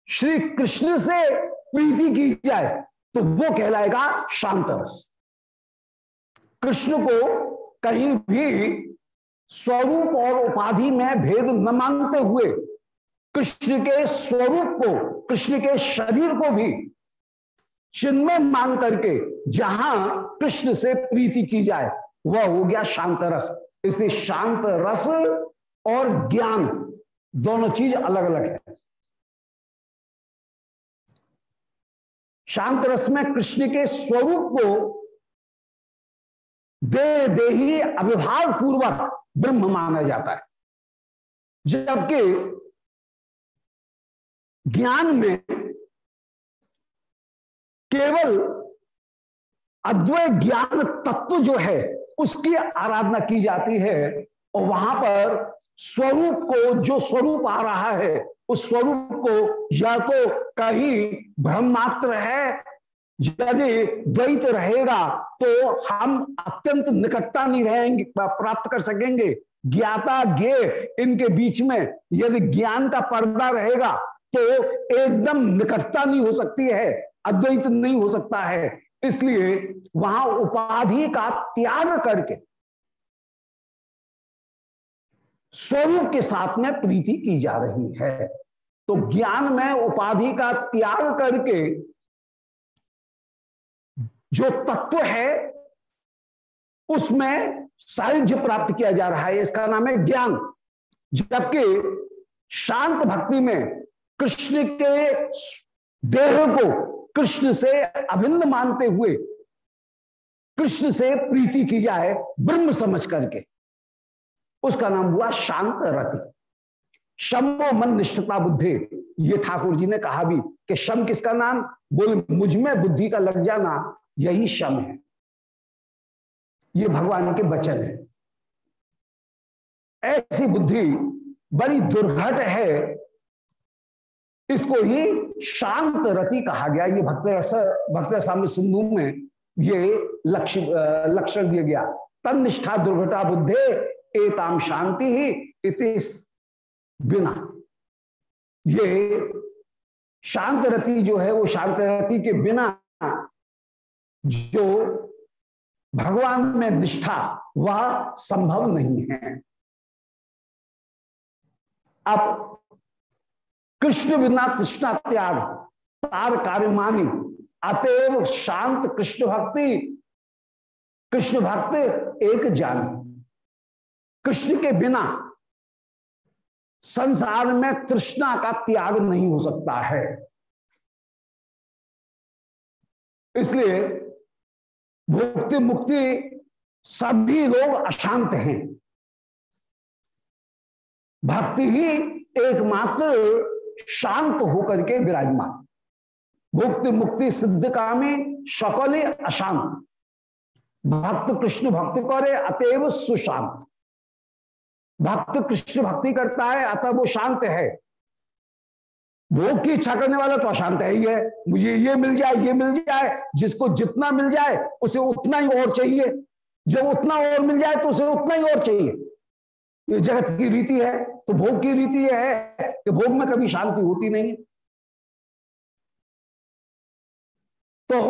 श्री कृष्ण से प्रीति की जाए तो वो कहलाएगा शांत रस कृष्ण को कहीं भी स्वरूप और उपाधि में भेद न मानते हुए कृष्ण के स्वरूप को, कृष्ण के शरीर को भी चिन्मय मान करके जहाँ कृष्ण से प्रीति की जाए, वह हो गया शांत रस। इसलिए शांत रस और ज्ञान दोनों चीज़ अलग अलग है। शांत रस में कृष्ण के स्वरूप को दे दे ही अविभाग पूर्वक ब्रह्म माना जाता है। जबकि ज्ञान में केवल अद्वै ज्ञान तत्व जो है, उसकी आराधना की जाती है और वहाँ पर स्वरूप को, जो स्वरूप आ रहा है, उस स्वरूप को या तो कहीं भ्रम मात्र है यदि द्वैत रहेगा तो हम अत्यंत निकटता नहीं रहेंगे प्राप्त कर सकेंगे। ज्ञाता ज्ञ, इनके बीच में यदि ज्ञान का पर्दा रहेगा तो एकदम निकटता नहीं हो सकती है, अद्वैत नहीं हो सकता है। इसलिए वहाँ उपाधि का त्याग करके, स्वरूप के साथ में प्रीति की जा रही है। तो ज्ञान में उपाधि का त्याग करके जो तत्व है, उसमें साहिज्य प्राप्त किया जा रहा है। इसका नाम है ज्ञान। जबकि शांत भक्ति में कृष्ण के देह को कृष्ण से अभिन्न मानते हुए कृष्ण से प्रीति की जाए, ब्रह्म समझ करके। उसका नाम हुआ शांत रति। शमो मन निष्ठता बुद्धि। ये ठाकुर जी ने कहा भी कि शम किसका नाम? बोल, मुझमें बुद्धि का लग जाना। यही शम है। ये भगवान के वचन है। ऐसी बुद्धि बड़ी दुर्घट है। इसको ही शांत रति कहा गया। ये भक्त भक्त साम्य सिंधु में ये लक्ष्य लक्षण दिया गया। तन निष्ठा दुर्घटा बुद्धे एताम शांति ही इतिस बिना। ये शांत रति जो है, वो शांत रति के बिना जो भगवान में निष्ठा, वह संभव नहीं है। अब कृष्ण बिना कृष्णा त्याग, तार कार्य मानी, अतएव शांत कृष्ण भक्ति, कृष्ण भक्त एक जान। कृष्ण के बिना संसार में तृष्णा का त्याग नहीं हो सकता है। इसलिए भुक्ति मुक्ति सभी लोग अशांत हैं। भक्ति ही एकमात्र शांत होकर के विराजमान। भुक्ति मुक्ति सिद्ध कामे सकले अशांत। भक्त कृष्ण भक्ति करे अतएव सुशांत। भक्त कृष्ण भक्ति करता है अतः वो शांत है। भोग की इच्छा करने वाला तो अशांत है ही है। मुझे ये मिल जाए, ये मिल जाए, जिसको जितना मिल जाए, उसे उतना ही और चाहिए। जब उतना और मिल जाए तो उसे उतना ही और चाहिए। ये जगत की रीति है तो भोग की रीति है कि भोग में कभी शांति होती नहीं। तो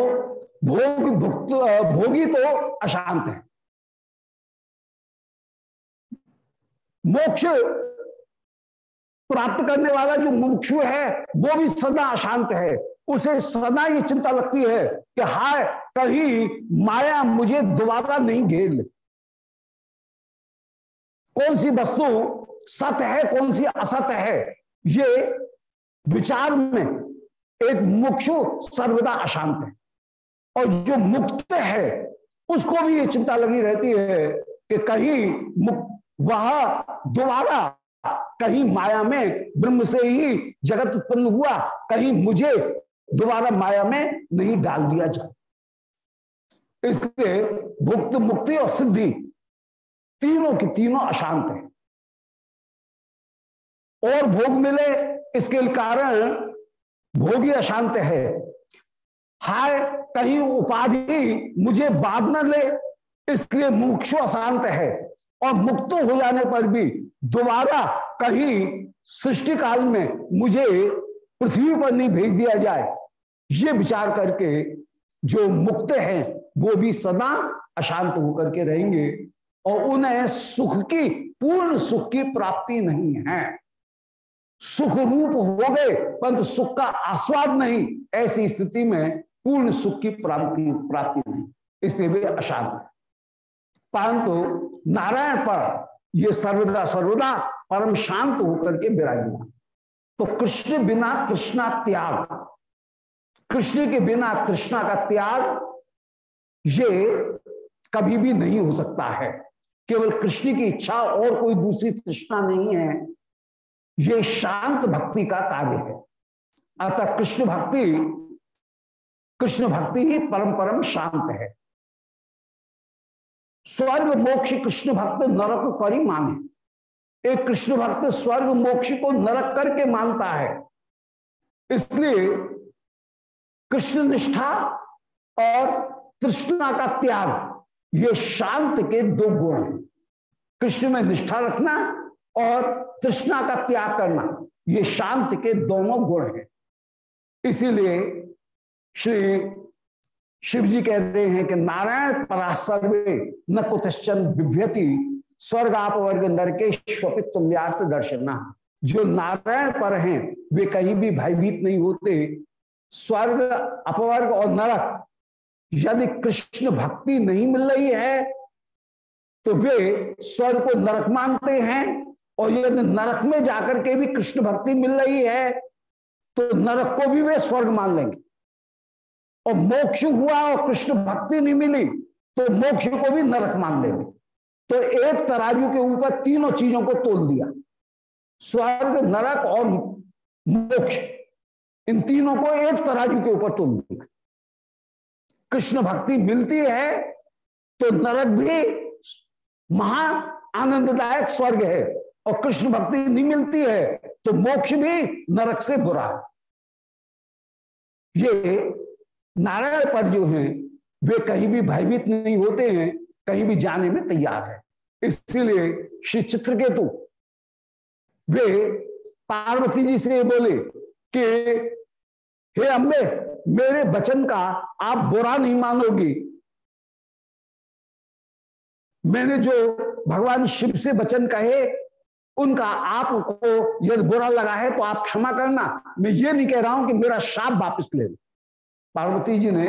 भोग, भुक्त, भोगी तो अशांत है। मोक्ष प्राप्त करने वाला जो मुक्षु है, वो भी सदा अशांत है। उसे सदा ये चिंता लगती है कि हाय, कहीं माया मुझे दोबारा नहीं घेर ले। कौन सी वस्तु सत है, कौन सी असत है, ये विचार में एक मुक्षु सर्वदा अशांत है। और जो मुक्त है, उसको भी ये चिंता लगी रहती है कि कहीं वह दोबारा कहीं माया में ब्रह्म से ही जगत उत्पन्न हुआ, कहीं मुझे दोबारा माया में नहीं डाल दिया जाए इसलिए भुक्त, मुक्ति और सिद्धि तीनों की तीनों अशांत है। और भोग मिले इसके कारण भोगी अशांत है। हाय, कहीं उपाधि मुझे बाद न ले, इसलिए मुमुक्षु अशांत है। और मुक्त हो जाने पर भी दोबारा कहीं सृष्टि काल में मुझे पृथ्वी पर नहीं भेज दिया जाए। ये विचार करके जो मुक्त हैं, वो भी सदा अशांत होकर के रहेंगे और उन्हें सुख की, पूर्ण सुख की प्राप्ति नहीं है। सुख रूप हो गए, परंतु सुख का आस्वाद नहीं। ऐसी स्थिति में पूर्ण सुख की प्राप्ति प्राप्ति नहीं। इसलिए वे अशांत है। परंतु नारायण पर ये सर्वदा सर्वदा परम शांत होकर के विराजमान। तो कृष्ण बिना तृष्णा त्याग, कृष्ण के बिना तृष्णा का त्याग ये कभी भी नहीं हो सकता है। केवल कृष्ण की इच्छा और कोई दूसरी तृष्णा नहीं है। ये शांत भक्ति का कार्य है। अतः कृष्ण भक्ति कृष्ण भक्ति ही परम परम शांत है। स्वर्ग मोक्ष कृष्ण भक्त नरक करी माने। एक कृष्ण भक्त स्वर्ग मोक्ष को नरक करके मानता है। इसलिए कृष्ण निष्ठा और तृष्णा का त्याग, ये शांत के दो गुण हैं। कृष्ण में निष्ठा रखना और तृष्णा का त्याग करना, ये शांत के दोनों गुण हैं। इसीलिए श्री शिव जी कह रहे हैं कि नारायण परासर्वे न कुतश्चन विभ्यति, स्वर्ग आप वर्ग नर के स्वपित तुल्यार्थ दर्शना। जो नारायण पर हैं, वे कहीं भी भयभीत नहीं होते। स्वर्ग, अपवर्ग और नरक, यदि कृष्ण भक्ति नहीं मिल रही है तो वे स्वर्ग को नरक मानते हैं, और यदि नरक में जाकर के भी कृष्ण भक्ति मिल रही है तो नरक को भी वे स्वर्ग मान लेंगे। और मोक्ष हुआ और कृष्ण भक्ति नहीं मिली तो मोक्ष को भी नरक मान लेंगे तो एक तराजू के ऊपर तीनों चीज़ों को तोल दिया। स्वर्ग, नरक और मोक्ष, इन तीनों को एक तराजू के ऊपर तोल दिया। कृष्ण भक्ति मिलती है तो नरक भी महा आनंददायक स्वर्ग है, और कृष्ण भक्ति नहीं मिलती है तो मोक्ष भी नरक से बुरा है। ये नारायण पर जो हैं, वे कहीं भी भयभीत नहीं होते हैं, कहीं भी जाने में तैयार है। इसीलिए श्री चित्रकेतु, वे पार्वती जी से बोले कि, हे अम्बे, मेरे वचन का आप बुरा नहीं मानोगी। मैंने जो भगवान शिव से वचन कहे, उनका आपको यदि बुरा लगा है तो आप क्षमा करना। मैं ये नहीं कह रहा हूँ कि मेरा शाप वापस ले लो। पार्वती जी ने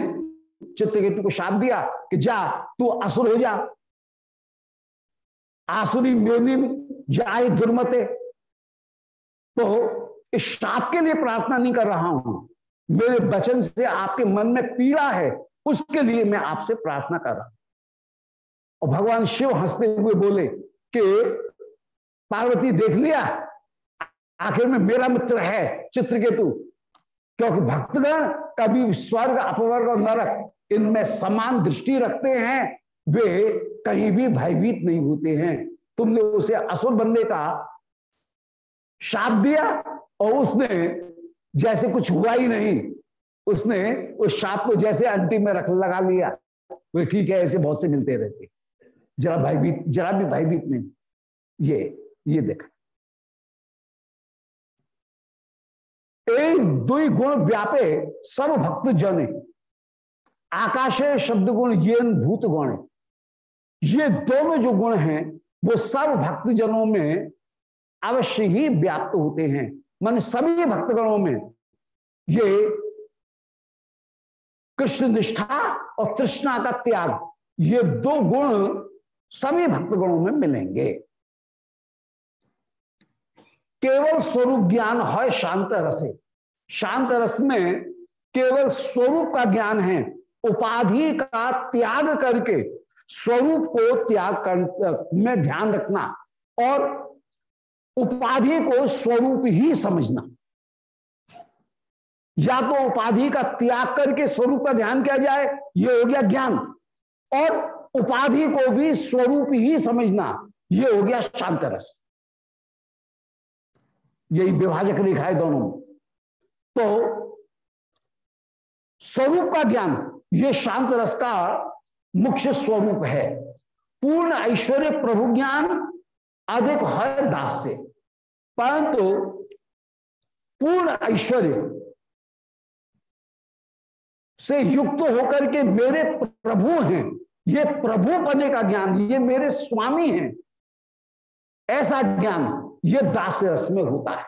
चित्रकेतु को शाप दिया कि जा, तू असुर हो जा। आसुरी मेनी जाए दुर्मते। तो इस शाप के लिए प्रार्थना नहीं कर रहा हूँ। मेरे वचन से आपके मन में पीड़ा है, उसके लिए मैं आपसे प्रार्थना कर रहा हूँ। और भगवान शिव हँसते हुए बोले कि पार्वती देख लिया, आखिर में मेरा मित्र है चित्रकेतु क्योंकि भक्तगण कभी स्वर्ग, अपवर्ग और नरक, इनमें समान दृष्टि रखते हैं, वे कहीं भी भयभीत नहीं होते हैं। तुमने उसे असुर बनने का शाप दिया और उसने जैसे कुछ हुआ ही नहीं, उसने उस शाप को जैसे अंटी में रख, लगा लिया। वे ठीक है, ऐसे बहुत से मिलते रहते जरा भयभीत, जरा भी भयभीत नहीं। ये ये देखा। एक दुई गुण व्यापे सब भक्त जने। आकाशे शब्द गुण ये भूत गुण। ये दोनों जो गुण हैं, वो सब भक्त जनों में अवश्य ही व्याप्त होते हैं। मान सभी भक्तगणों में ये कृष्ण निष्ठा और तृष्णा का त्याग, ये दो गुण सभी भक्तगणों में मिलेंगे। केवल स्वरूप ज्ञान है शांत रसे। शांत रस में केवल स्वरूप का ज्ञान है, उपाधि का त्याग करके स्वरूप को त्याग कर, में ध्यान रखना और उपाधि को स्वरूप ही समझना। या तो उपाधि का त्याग करके स्वरूप का ध्यान किया जाए, ये हो गया ज्ञान, और उपाधि को भी स्वरूप ही समझना, ये हो गया शांत रस। यही विभाजक रेखा है दोनों में। तो स्वरूप का ज्ञान, ये शांत रस का मुख्य स्वरूप है। पूर्ण ऐश्वर्य प्रभु ज्ञान अधिक है दास से। परंतु पूर्ण ऐश्वर्य से युक्त होकर के मेरे प्रभु हैं, ये प्रभु बने का ज्ञान, ये मेरे स्वामी हैं, ऐसा ज्ञान ये दास रस में होता है।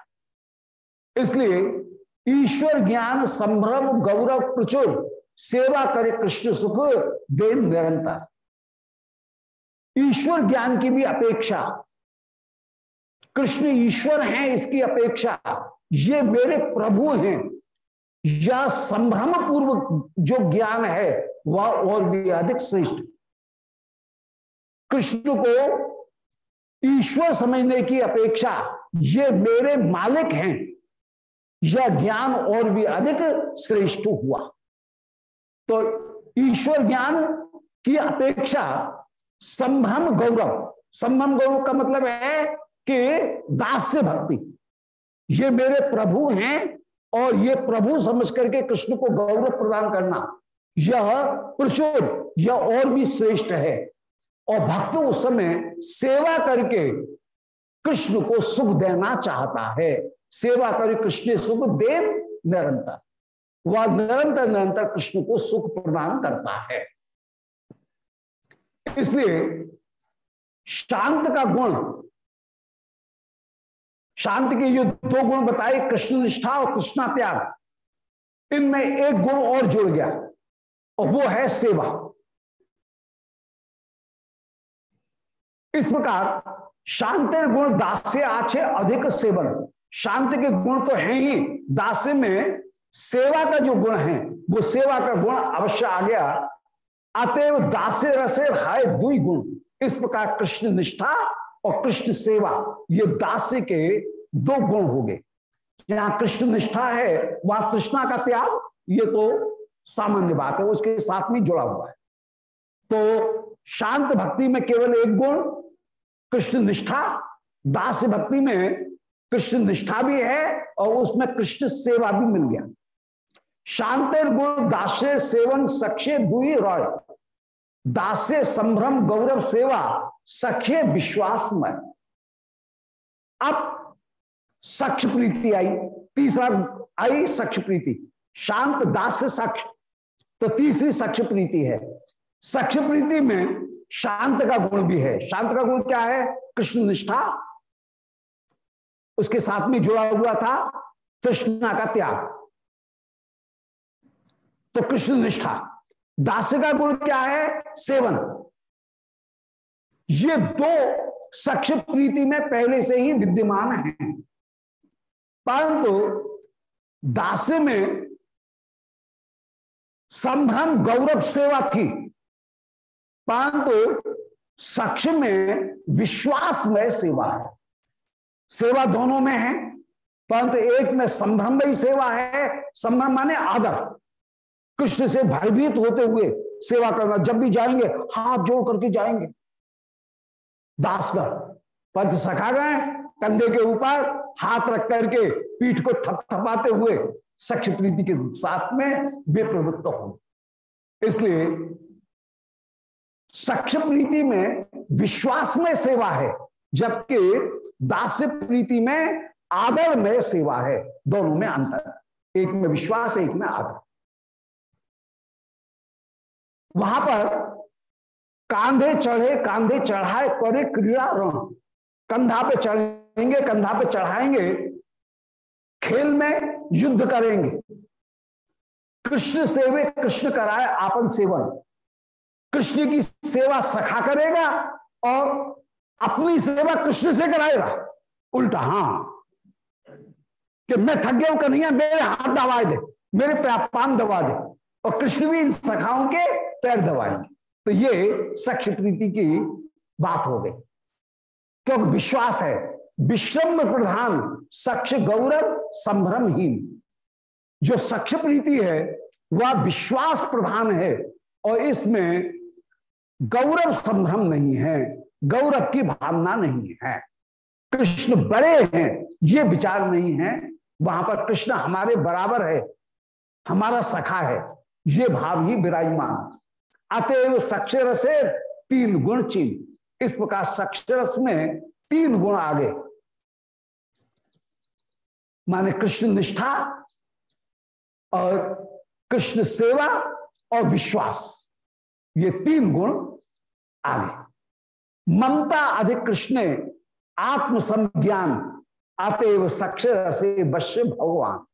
इसलिए ईश्वर ज्ञान, संभ्रम, गौरव, प्रचुर, सेवा करे कृष्ण सुख दे निरंतर। ईश्वर ज्ञान की भी अपेक्षा, कृष्ण ईश्वर हैं इसकी अपेक्षा, ये मेरे प्रभु हैं। या संभ्रम पूर्वक जो ज्ञान है, वह और भी अधिक श्रेष्ठ। कृष्ण को ईश्वर समझने की अपेक्षा, ये मेरे मालिक हैं। यह ज्ञान और भी अधिक श्रेष्ठ हुआ। तो ईश्वर ज्ञान की अपेक्षा संभ्रम गौरव संभ्रम गौरव का मतलब है कि दास से भक्ति। ये मेरे प्रभु हैं और ये प्रभु समझ करके कृष्ण को गौरव प्रदान करना, यह प्रचुर यह और भी श्रेष्ठ है। और भक्त उस समय सेवा करके कृष्ण को सुख देना चाहता है। सेवा करे कृष्ण सुख देव निरंतर। वह निरंतर निरंतर कृष्ण को सुख प्रदान करता है। इसलिए शांत का गुण, शांत के ये दो गुण बताए, कृष्ण निष्ठा और कृष्णा त्याग। इनमें एक गुण और जुड़ गया, और वो है सेवा। इस प्रकार शांत गुण दास्य आछे अधिक सेवन। शांति के गुण तो है ही। दास्य में सेवा का जो गुण है, वो सेवा का गुण अवश्य आ गया। अतएव दास्य रसे हाय दुई गुण। इस प्रकार कृष्ण निष्ठा और कृष्ण सेवा, ये दास्य के दो गुण हो गए। जहाँ कृष्ण निष्ठा है, वहाँ कृष्णा का त्याग, ये तो सामान्य बात है, उसके साथ में जुड़ा हुआ है। तो शांत भक्ति में केवल एक गुण, कृष्ण निष्ठा, दास भक्ति में कृष्ण निष्ठा भी है और उसमें कृष्ण सेवा भी मिल गया। शांतिर गुण दास्य सेवन सख्य दुई रॉय दास्य संभ्रम, गौरव सेवा सख्य विश्वासमय। अब सक्ष प्रीति आई, तीसरा आई सक्ष प्रीति। शांत दास्य सक्ष तो तीसरी सक्ष प्रीति है। सक्ष प्रीति में शांत का गुण भी है। शांत का गुण क्या है? कृष्ण निष्ठा उसके साथ में जुड़ा हुआ था तृष्णा का त्याग। तो कृष्ण निष्ठा। दास का गुण क्या है? सेवन। ये दो सक्ष प्रीति में पहले से ही विद्यमान है। परंतु दास में संभ्रम, गौरव, सेवा थी। परंतु सक्ष में विश्वास में सेवा है। सेवा दोनों में है, परंतु एक में संभ्रम ही सेवा है। संभ्रम माने आदर। कृष्ण से भयभीत होते हुए सेवा करना, जब भी जाएँगे, हाथ जोड़ करके जाएँगे। दासगर पंच सखा गए कंधे के ऊपर हाथ रख करके पीठ को थपथपाते हुए सक्ष प्रीति के साथ में वे प्रवृत्त हो। इसलिए सक्ष प्रीति में विश्वास में सेवा है। जबकि दास्य प्रीति में आदर में सेवा है, दोनों में अंतर। एक में विश्वास, एक में आदर। वहाँ पर कांधे चढ़े, कांधे चढ़ाए करे क्रीड़ा रण। कंधा पे चढ़ेंगे, कंधा पे चढ़ाएँगे, खेल में युद्ध करेंगे। कृष्ण सेवे, कृष्ण कराए आपन सेवन। कृष्ण की सेवा सखा करेगा और अपनी सेवा कृष्ण से कराएगा उल्टा हाँ। कि मैं थक गया कन्हैया मेरे हाथ दबा दे, मेरे पान दबा दे, और कृष्ण भी इन सखाओं के पैर दबाएँगे। तो ये सक्ष प्रीति की बात हो गई। क्योंकि विश्वास है, विश्रम प्रधान सक्ष गौरव संभ्रमहीन। जो सक्ष प्रीति है, वह विश्वास प्रधान है, और इसमें गौरव संभ्रम नहीं है। गौरव की भावना नहीं है। कृष्ण बड़े हैं, ये विचार नहीं है। वहाँ पर कृष्ण हमारे बराबर है, हमारा सखा है, ये भाव ही विराजमान। अतएव सक्षर से तीन गुण चिन्ह इस प्रकार सक्षरस में तीन गुण आ गए। माने कृष्ण निष्ठा और कृष्ण सेवा और विश्वास, ये तीन गुण आ गए। ममता अधिक कृष्ण आत्म संज्ञान अतएव सक्षर से वश्य भगवान।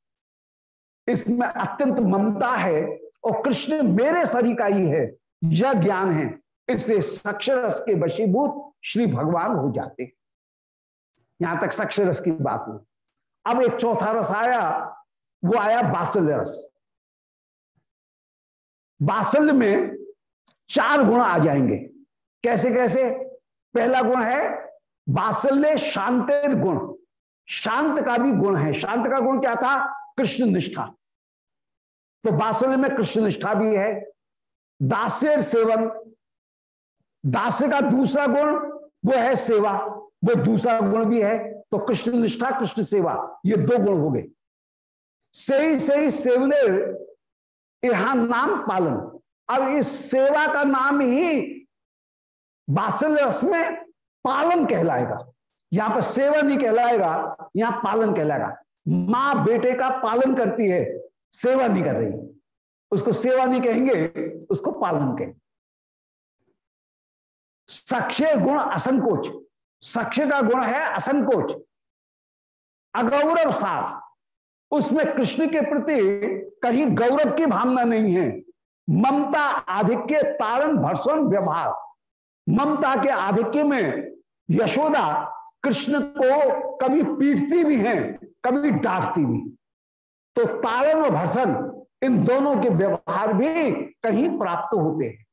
इसमें अत्यंत ममता है और कृष्ण मेरे सभी का ही है, यह ज्ञान है। इसलिए सक्षरस के वशीभूत श्री भगवान हो जाते यहाँ तक सक्षरस की बात हुई। अब एक चौथा रस आया, वो आया बासल रस। बासल में चार गुण आ जाएँगे। कैसे कैसे? पहला गुण है बासल्य शांतिर गुण। शांत का भी गुण है। शांत का गुण क्या था? कृष्ण निष्ठा। तो बासल्य में कृष्ण निष्ठा भी है। दासेर सेवन। दास का दूसरा गुण वो है सेवा। वो दूसरा गुण भी है। तो कृष्ण निष्ठा, कृष्ण सेवा, ये दो गुण हो गए। सही सही सेवने यहाँ नाम पालन। अब इस सेवा का नाम ही बासल रस में पालन कहलाएगा। यहाँ पर सेवा नहीं कहलाएगा, यहाँ पालन कहलाएगा। माँ बेटे का पालन करती है, सेवा नहीं कर रही। उसको सेवा नहीं कहेंगे, उसको पालन कहेंगे सक्ष्य गुण असंकोच। सक्ष्य का गुण है असंकोच। अगौरव सार। उसमें कृष्ण के प्रति कहीं गौरव की भावना नहीं है। ममता, आधिक्य, तारण, भर्षण, व्यवहार। ममता के आधिक्य में यशोदा कृष्ण को कभी पीटती भी हैं, कभी डांटती भी। तो तारण और भर्षण इन दोनों के व्यवहार भी कहीं प्राप्त होते हैं।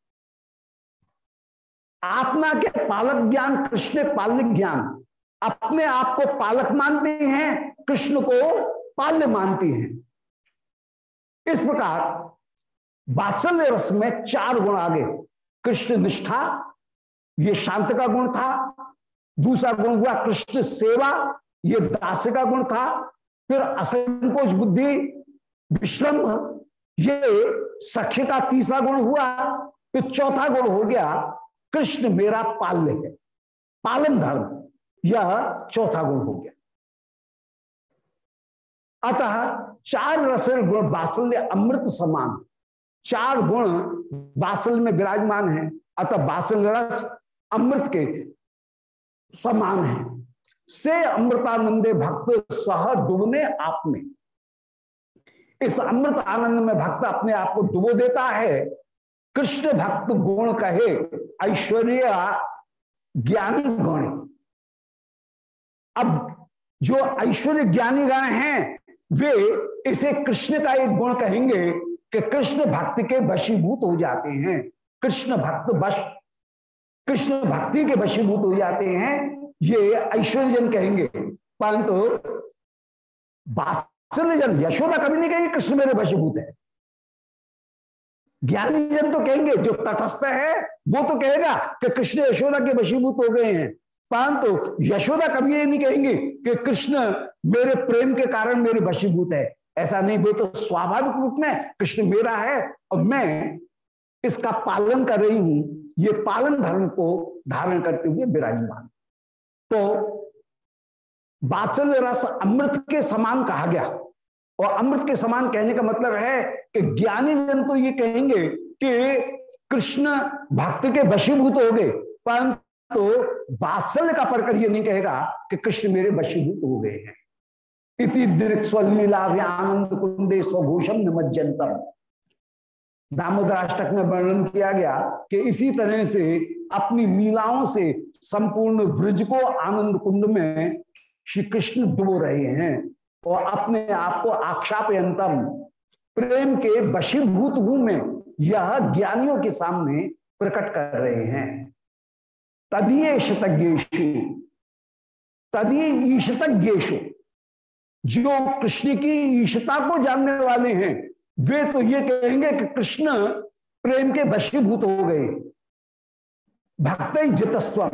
आत्मा के पालक ज्ञान, कृष्ण पालक ज्ञान, अपने आप को पालक मानते हैं, कृष्ण को पाल्य मानती हैं। इस प्रकार बात्सल्य रस में चार गुण आगे, कृष्ण निष्ठा ये शांत का गुण था, दूसरा गुण हुआ कृष्ण सेवा, ये दास का गुण था, फिर असंकोच बुद्धि, विश्रम, ये सख्य का तीसरा गुण हुआ, फिर चौथा गुण हो गया, कृष्ण मेरा पाल्य है, पालन धर्म, यह चौथा गुण हो गया। अतः चार रसल गुण बासल्य अमृत समान, चार गुण बासल में विराजमान है, अतः बासल रस अमृत के समान है। से अमृतानंदे भक्त सह डूबने आप में। इस अमृत आनंद में भक्त अपने आप को डुबो देता है। कृष्ण भक्त गुण कहे, ऐश्वर्य ज्ञानी गुण अब जो ऐश्वर्य ज्ञानी गण हैं, वे इसे कृष्ण का एक गुण कहेंगे कि कृष्ण भक्त के वशीभूत हो जाते हैं। कृष्ण भक्त वश कृष्ण भक्ति के वशीभूत हो जाते हैं, ये ऐश्वर्यजन कहेंगे। परंतु जन, यशोदा कभी नहीं कहेंगे कृष्ण मेरे वशीभूत है। ज्ञानी जन तो कहेंगे, जो तटस्थ है, वो तो कहेगा कि कृष्ण यशोदा के वशीभूत हो गए हैं। परंतु तो यशोदा कभी ये नहीं कहेंगे कि कृष्ण मेरे प्रेम के कारण मेरे वशीभूत है। ऐसा नहीं, वो तो स्वाभाविक रूप में कृष्ण मेरा है और मैं इसका पालन कर रही हूँ। ये पालन धर्म को धारण करते हुए विराजमान। तो बात्सल्य रस अमृत के समान कहा गया। और अमृत के समान कहने का मतलब है कि ज्ञानी जन तो ये कहेंगे कि कृष्ण भक्त के वशीभूत हो गए, परंतु तो बात्सल्य का परकर ये नहीं कहेगा कि कृष्ण मेरे वशीभूत हो गए हैं। इति आनंद कुंडे स्वभूषम निमज्जनतम। दामोदराष्टक में वर्णन किया गया कि इसी तरह से अपनी लीलाओं से संपूर्ण ब्रज को आनंद कुंड में श्री कृष्ण डुबो रहे हैं और अपने आप को आक्षापयंतम। प्रेम के वशीभूत हूँ में, यह ज्ञानियों के सामने प्रकट कर रहे हैं। तदीय शतज्ञेशु तदीय ईशतज्ञेशु जो कृष्ण की ईशता को जानने वाले हैं वे तो ये कहेंगे कि कृष्ण प्रेम के वशीभूत हो गए। भक्त जितस्व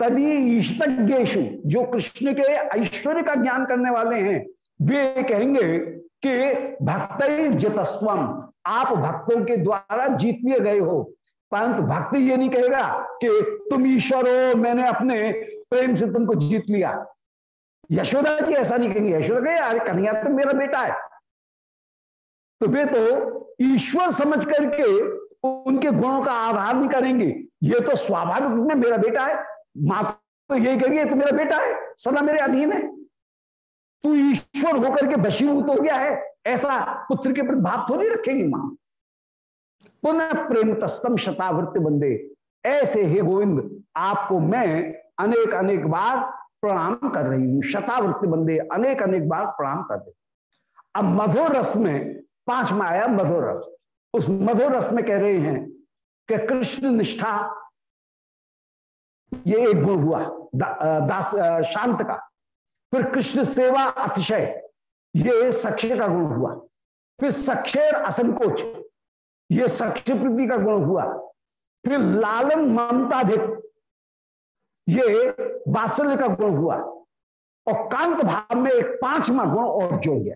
तदी ईशतज्ञेशु जो कृष्ण के ऐश्वर्य का ज्ञान करने वाले हैं, वे कहेंगे कि भक्त जितस्वम आप भक्तों के द्वारा जीत लिए गए हो। परंतु भक्त ये नहीं कहेगा कि तुम ईश्वर हो, मैंने अपने प्रेम से तुमको जीत लिया। यशोदा जी ऐसा नहीं कहेंगे। यशोदा कहे अरे कन्हैया तो मेरा बेटा है। तो वे तो ईश्वर समझ करके उनके गुणों का आधार नहीं करेंगे। ये तो स्वाभाविक रूप में मेरा बेटा है। माँ तो यही कहेंगे तो मेरा बेटा है, सदा मेरे अधीन है। तू ईश्वर होकर के बशीभूत हो गया है। ऐसा पुत्र के प्रति भाव थोड़ी रखेगी माँ? पुनः प्रेम तस्तम शतावृत्ति बंदे ऐसे हे गोविंद, आपको मैं अनेक अनेक बार प्रणाम कर रही हूँ। शतावृत्ति बंदे अनेक अनेक बार प्रणाम कर दे अब मधुर रस में पाँच में आया मधुर रस उस मधुर रस में कह रहे हैं कि कृष्ण निष्ठा ये एक गुण हुआ दा, दास शांत का। फिर कृष्ण सेवा अतिशय ये सख्य का गुण हुआ। फिर सक्षेर असंकोच ये सख्य प्रीति का गुण हुआ। फिर लालन ममताधिक ये बात्सल्य का गुण हुआ। और कांत भाव में एक पांचवा गुण और जोड़ गया।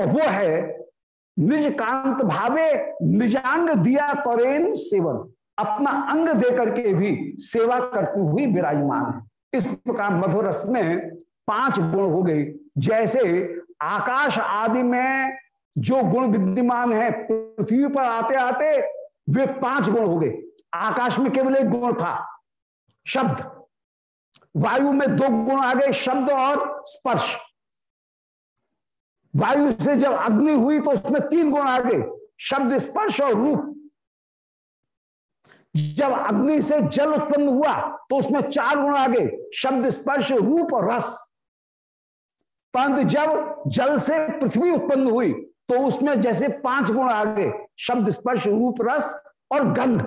और वो है निज कांत भावे निजांग दिया तोरेन सेवन। अपना अंग दे करके भी सेवा करती हुई विराजमान है। इस प्रकार मधुर रस में पाँच गुण हो गए। जैसे आकाश आदि में जो गुण विद्यमान है, पृथ्वी पर आते आते वे पाँच गुण हो गए। आकाश में केवल एक गुण था, शब्द। वायु में दो गुण आ गए, शब्द और स्पर्श। वायु से जब अग्नि हुई तो उसमें तीन गुण आ गए, शब्द स्पर्श और रूप। जब अग्नि से जल उत्पन्न हुआ तो उसमें चार गुण आ गए, शब्द स्पर्श, रूप और रस। परंतु जब जल से पृथ्वी उत्पन्न हुई तो उसमें जैसे पाँच गुण आ गए, शब्द स्पर्श, रूप, रस और गंध।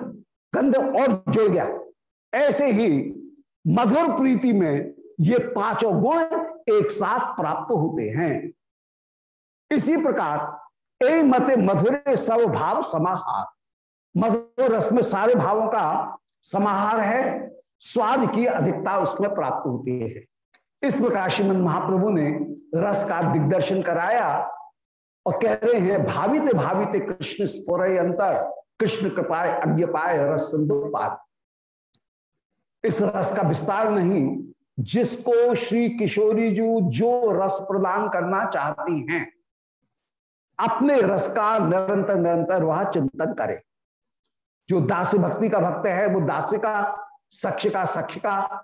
गंध और जुड़ गया। ऐसे ही मधुर प्रीति में ये पाँचों गुण एक साथ प्राप्त होते हैं। इसी प्रकार, ए मते मधुरे सब भाव समाहार। मधुर रस में सारे भावों का समाहार है, स्वाद की अधिकता उसमें प्राप्त होती है। इस प्रकार श्रीमद महाप्रभु ने रस का दिग्दर्शन कराया और कह रहे हैं, भावित भावित कृष्ण स्पोर अंतर, कृष्ण कृपाए अज्ञ पाए रस पार इस रस का विस्तार नहीं, जिसको श्री किशोरी जी जो रस प्रदान करना चाहती हैं अपने रस का निरंतर निरंतर वह चिंतन करे। जो दास भक्ति का भक्त है, वो दास का सक्ष का सक्ष का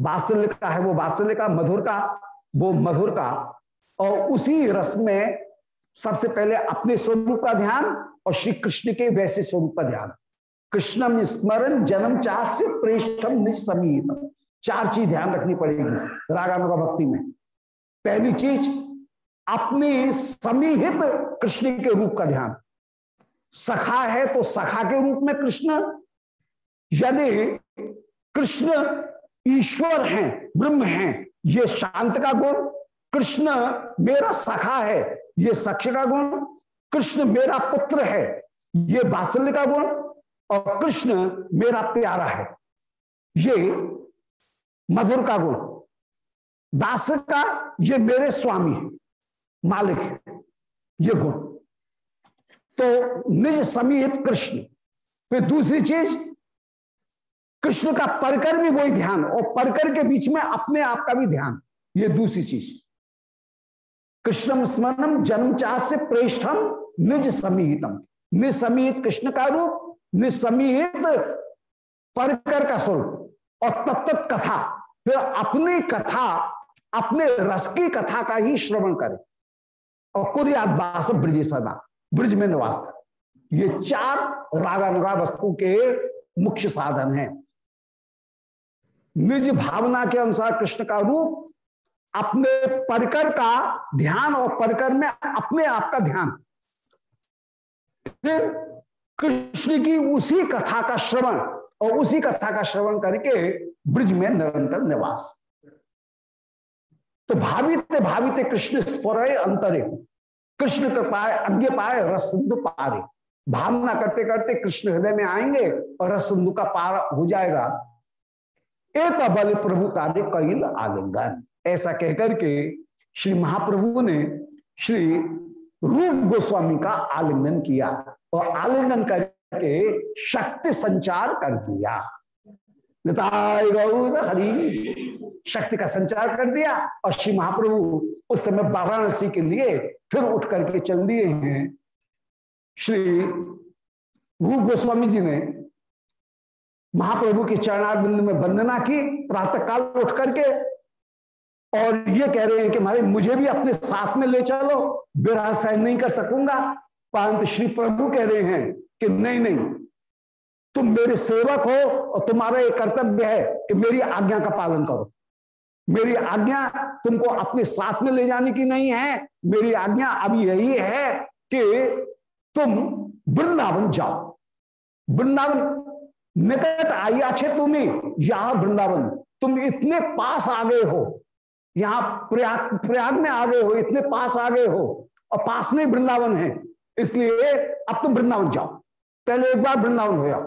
बात्सल्य का है, वो बात्सल्य का, मधुर का, वो मधुर का। और उसी रस में सबसे पहले अपने स्वरूप का ध्यान और श्री कृष्ण के वैसे स्वरूप का ध्यान। कृष्णम स्मरण जन्म चास्य प्रेष्ठम निसमीत चार चीज़ ध्यान रखनी पड़ेगी रागानुगा भक्ति में। पहली चीज़ अपने समीहित कृष्ण के रूप का ध्यान। सखा है तो सखा के रूप में कृष्ण। यदि कृष्ण ईश्वर हैं, ब्रह्म हैं, ये शांत का गुण। कृष्ण मेरा सखा है, ये सख्य का गुण। कृष्ण मेरा पुत्र है, ये बात्सल्य का गुण। और कृष्ण मेरा प्यारा है, ये मधुर का गुण। दास का, ये मेरे स्वामी है। मालिक है ये गुण। तो निज समीहित कृष्ण, फिर दूसरी चीज़, कृष्ण का परकर भी वही ध्यान, और परकर के बीच में अपने आप का भी ध्यान, ये दूसरी चीज़। कृष्णम स्मरणम जन्म से प्रेष्ठम निज समीहितम। निसमीहित कृष्ण का रूप निसमीहित परकर का स्वरूप, और तत्त कथा, फिर अपनी कथा, अपने रस की कथा का ही श्रवण करे। और ब्रज सदा, ब्रज में निवास। ये चार रागानुगा वस्तु के मुख्य साधन हैं। निज भावना के अनुसार कृष्ण का रूप, अपने परकर का ध्यान और परकर में अपने आप का ध्यान। फिर कृष्ण की उसी कथा का श्रवण और उसी कथा का श्रवण करके ब्रिज में निरंतर निवास। तो भावित भावित कृष्ण स्फुर अंतरे। कृष्ण कृपाए अज्ञ पाए रस सिंधु पारे। भावना करते करते कृष्ण हृदय में आएँगे और रस सिंधु का पार हो जाएगा। एक बल प्रभु तारे कैल आलिंगन। ऐसा कहकर के श्री महाप्रभु ने श्री रूप गोस्वामी का आलिंगन किया और आलिंगन करके शक्ति संचार कर दिया। हरि। शक्ति का संचार कर दिया और श्री महाप्रभु उस समय वाराणसी के लिए फिर उठ करके चल दिए हैं। श्री रूप गोस्वामी जी ने महाप्रभु के चरणारविंद में वंदना की प्रातः काल उठ करके और ये कह रहे हैं कि मारे मुझे भी अपने साथ में ले चलो, विरह सहन नहीं कर सकूँगा। परंतु श्री प्रभु कह रहे हैं कि नहीं नहीं, तुम मेरे सेवक हो और तुम्हारा एक कर्तव्य है कि मेरी आज्ञा का पालन करो। मेरी आज्ञा तुमको अपने साथ में ले जाने की नहीं है। मेरी आज्ञा अब यही है कि तुम वृंदावन जाओ। वृंदावन निकट आया छे तुम्हें, यहाँ वृंदावन, तुम इतने पास आ गए हो। यहाँ प्रयाग प्रयाग में आ गए हो, इतने पास आ गए हो, और पास में वृंदावन है। इसलिए अब तुम वृंदावन जाओ। पहले एक बार वृंदावन हो जाओ,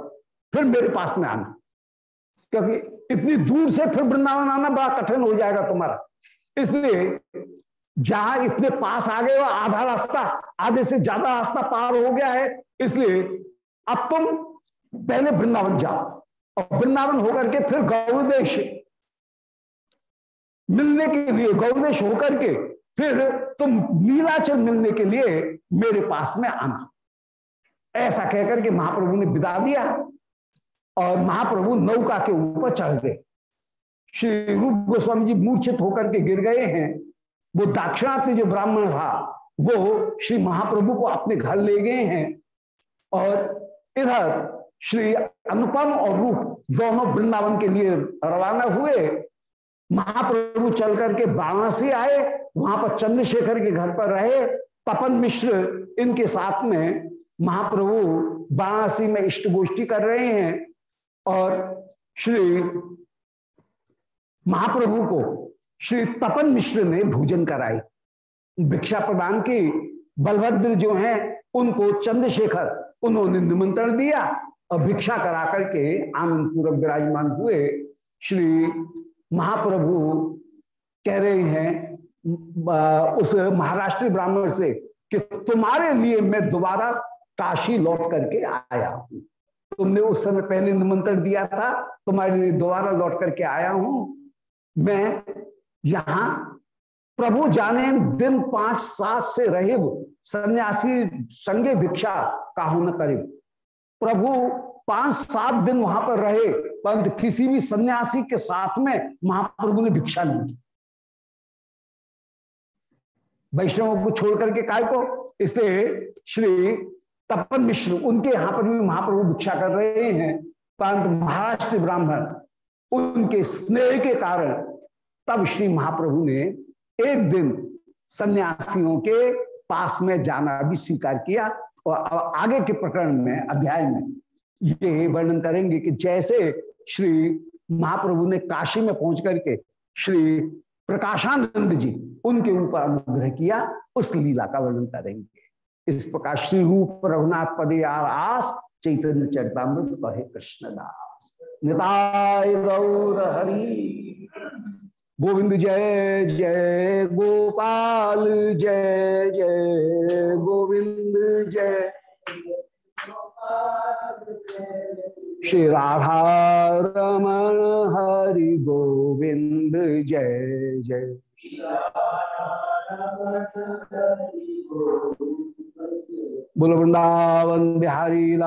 फिर मेरे पास में आना। क्योंकि इतनी दूर से फिर वृंदावन आना बड़ा कठिन हो जाएगा तुम्हारा। इसलिए जहाँ इतने पास आ गए हो, आधा रास्ता, आधे से ज़्यादा रास्ता पार हो गया है, इसलिए अब तुम पहले वृंदावन जाओ। और वृंदावन होकर के फिर गौरदेश, मिलने के लिए, गौरदेश होकर के फिर तुम नीलाचल मिलने के लिए मेरे पास में आना। ऐसा कहकर के महाप्रभु ने विदा दिया। और महाप्रभु नौका के ऊपर चढ़ गए। श्री रूप गोस्वामी जी मूर्छित होकर के गिर गए हैं। वो दाक्षिणात्य जो ब्राह्मण था वो श्री महाप्रभु को अपने घर ले गए हैं और इधर श्री अनुपम और रूप दोनों वृंदावन के लिए रवाना हुए। महाप्रभु चल करके वाराणसी आए, वहाँ पर चंद्रशेखर के घर पर रहे। तपन मिश्र इनके साथ में महाप्रभु वाराणसी में इष्ट गोष्ठी कर रहे हैं। और श्री महाप्रभु को श्री तपन मिश्र ने भोजन कराई। भिक्षा प्रदान की। बलभद्र जो हैं, उनको चंद्रशेखर, उन्होंने निमंत्रण दिया और भिक्षा करा करके आनंद पूर्वक विराजमान हुए। श्री महाप्रभु कह रहे हैं उस महाराष्ट्र ब्राह्मण से कि तुम्हारे लिए मैं दोबारा काशी लौट करके आया हूँ। तुमने उस समय पहले निमंत्रण दिया था, तुम्हारे लिए दोबारा लौट करके आया हूँ। मैं यहाँ प्रभु जाने दिन पाँच सात से रहे सन्यासी संगे भिक्षा काहू न करे प्रभु पाँच सात दिन वहाँ पर रहे, परंतु किसी भी सन्यासी के साथ में महाप्रभु ने भिक्षा नहीं की। वैष्णव को छोड़ करके काय को? इसलिए श्री तपन मिश्र उनके यहाँ पर भी महाप्रभु भिक्षा कर रहे हैं। परंतु महाराष्ट्र ब्राह्मण, उनके स्नेह के कारण तब श्री महाप्रभु ने एक दिन सन्यासियों के पास में जाना भी स्वीकार किया और आगे के प्रकरण में, अध्याय में ये वर्णन करेंगे कि जैसे श्री महाप्रभु ने काशी में पहुँच करके श्री प्रकाशानंद जी उनके ऊपर अनुग्रह किया, उस लीला का वर्णन करेंगे। इस प्रकार श्री रूप रघुनाथ पदे आर आस चैतन्य चरतामृत कहे कृष्णदास। निताय गौर हरि। गोविंद जय जय गोपाल, जय जय गोविंद, जय। श्री राधा रमण हरि गोविंद, जय जय। बोलो वृंदावन बिहारी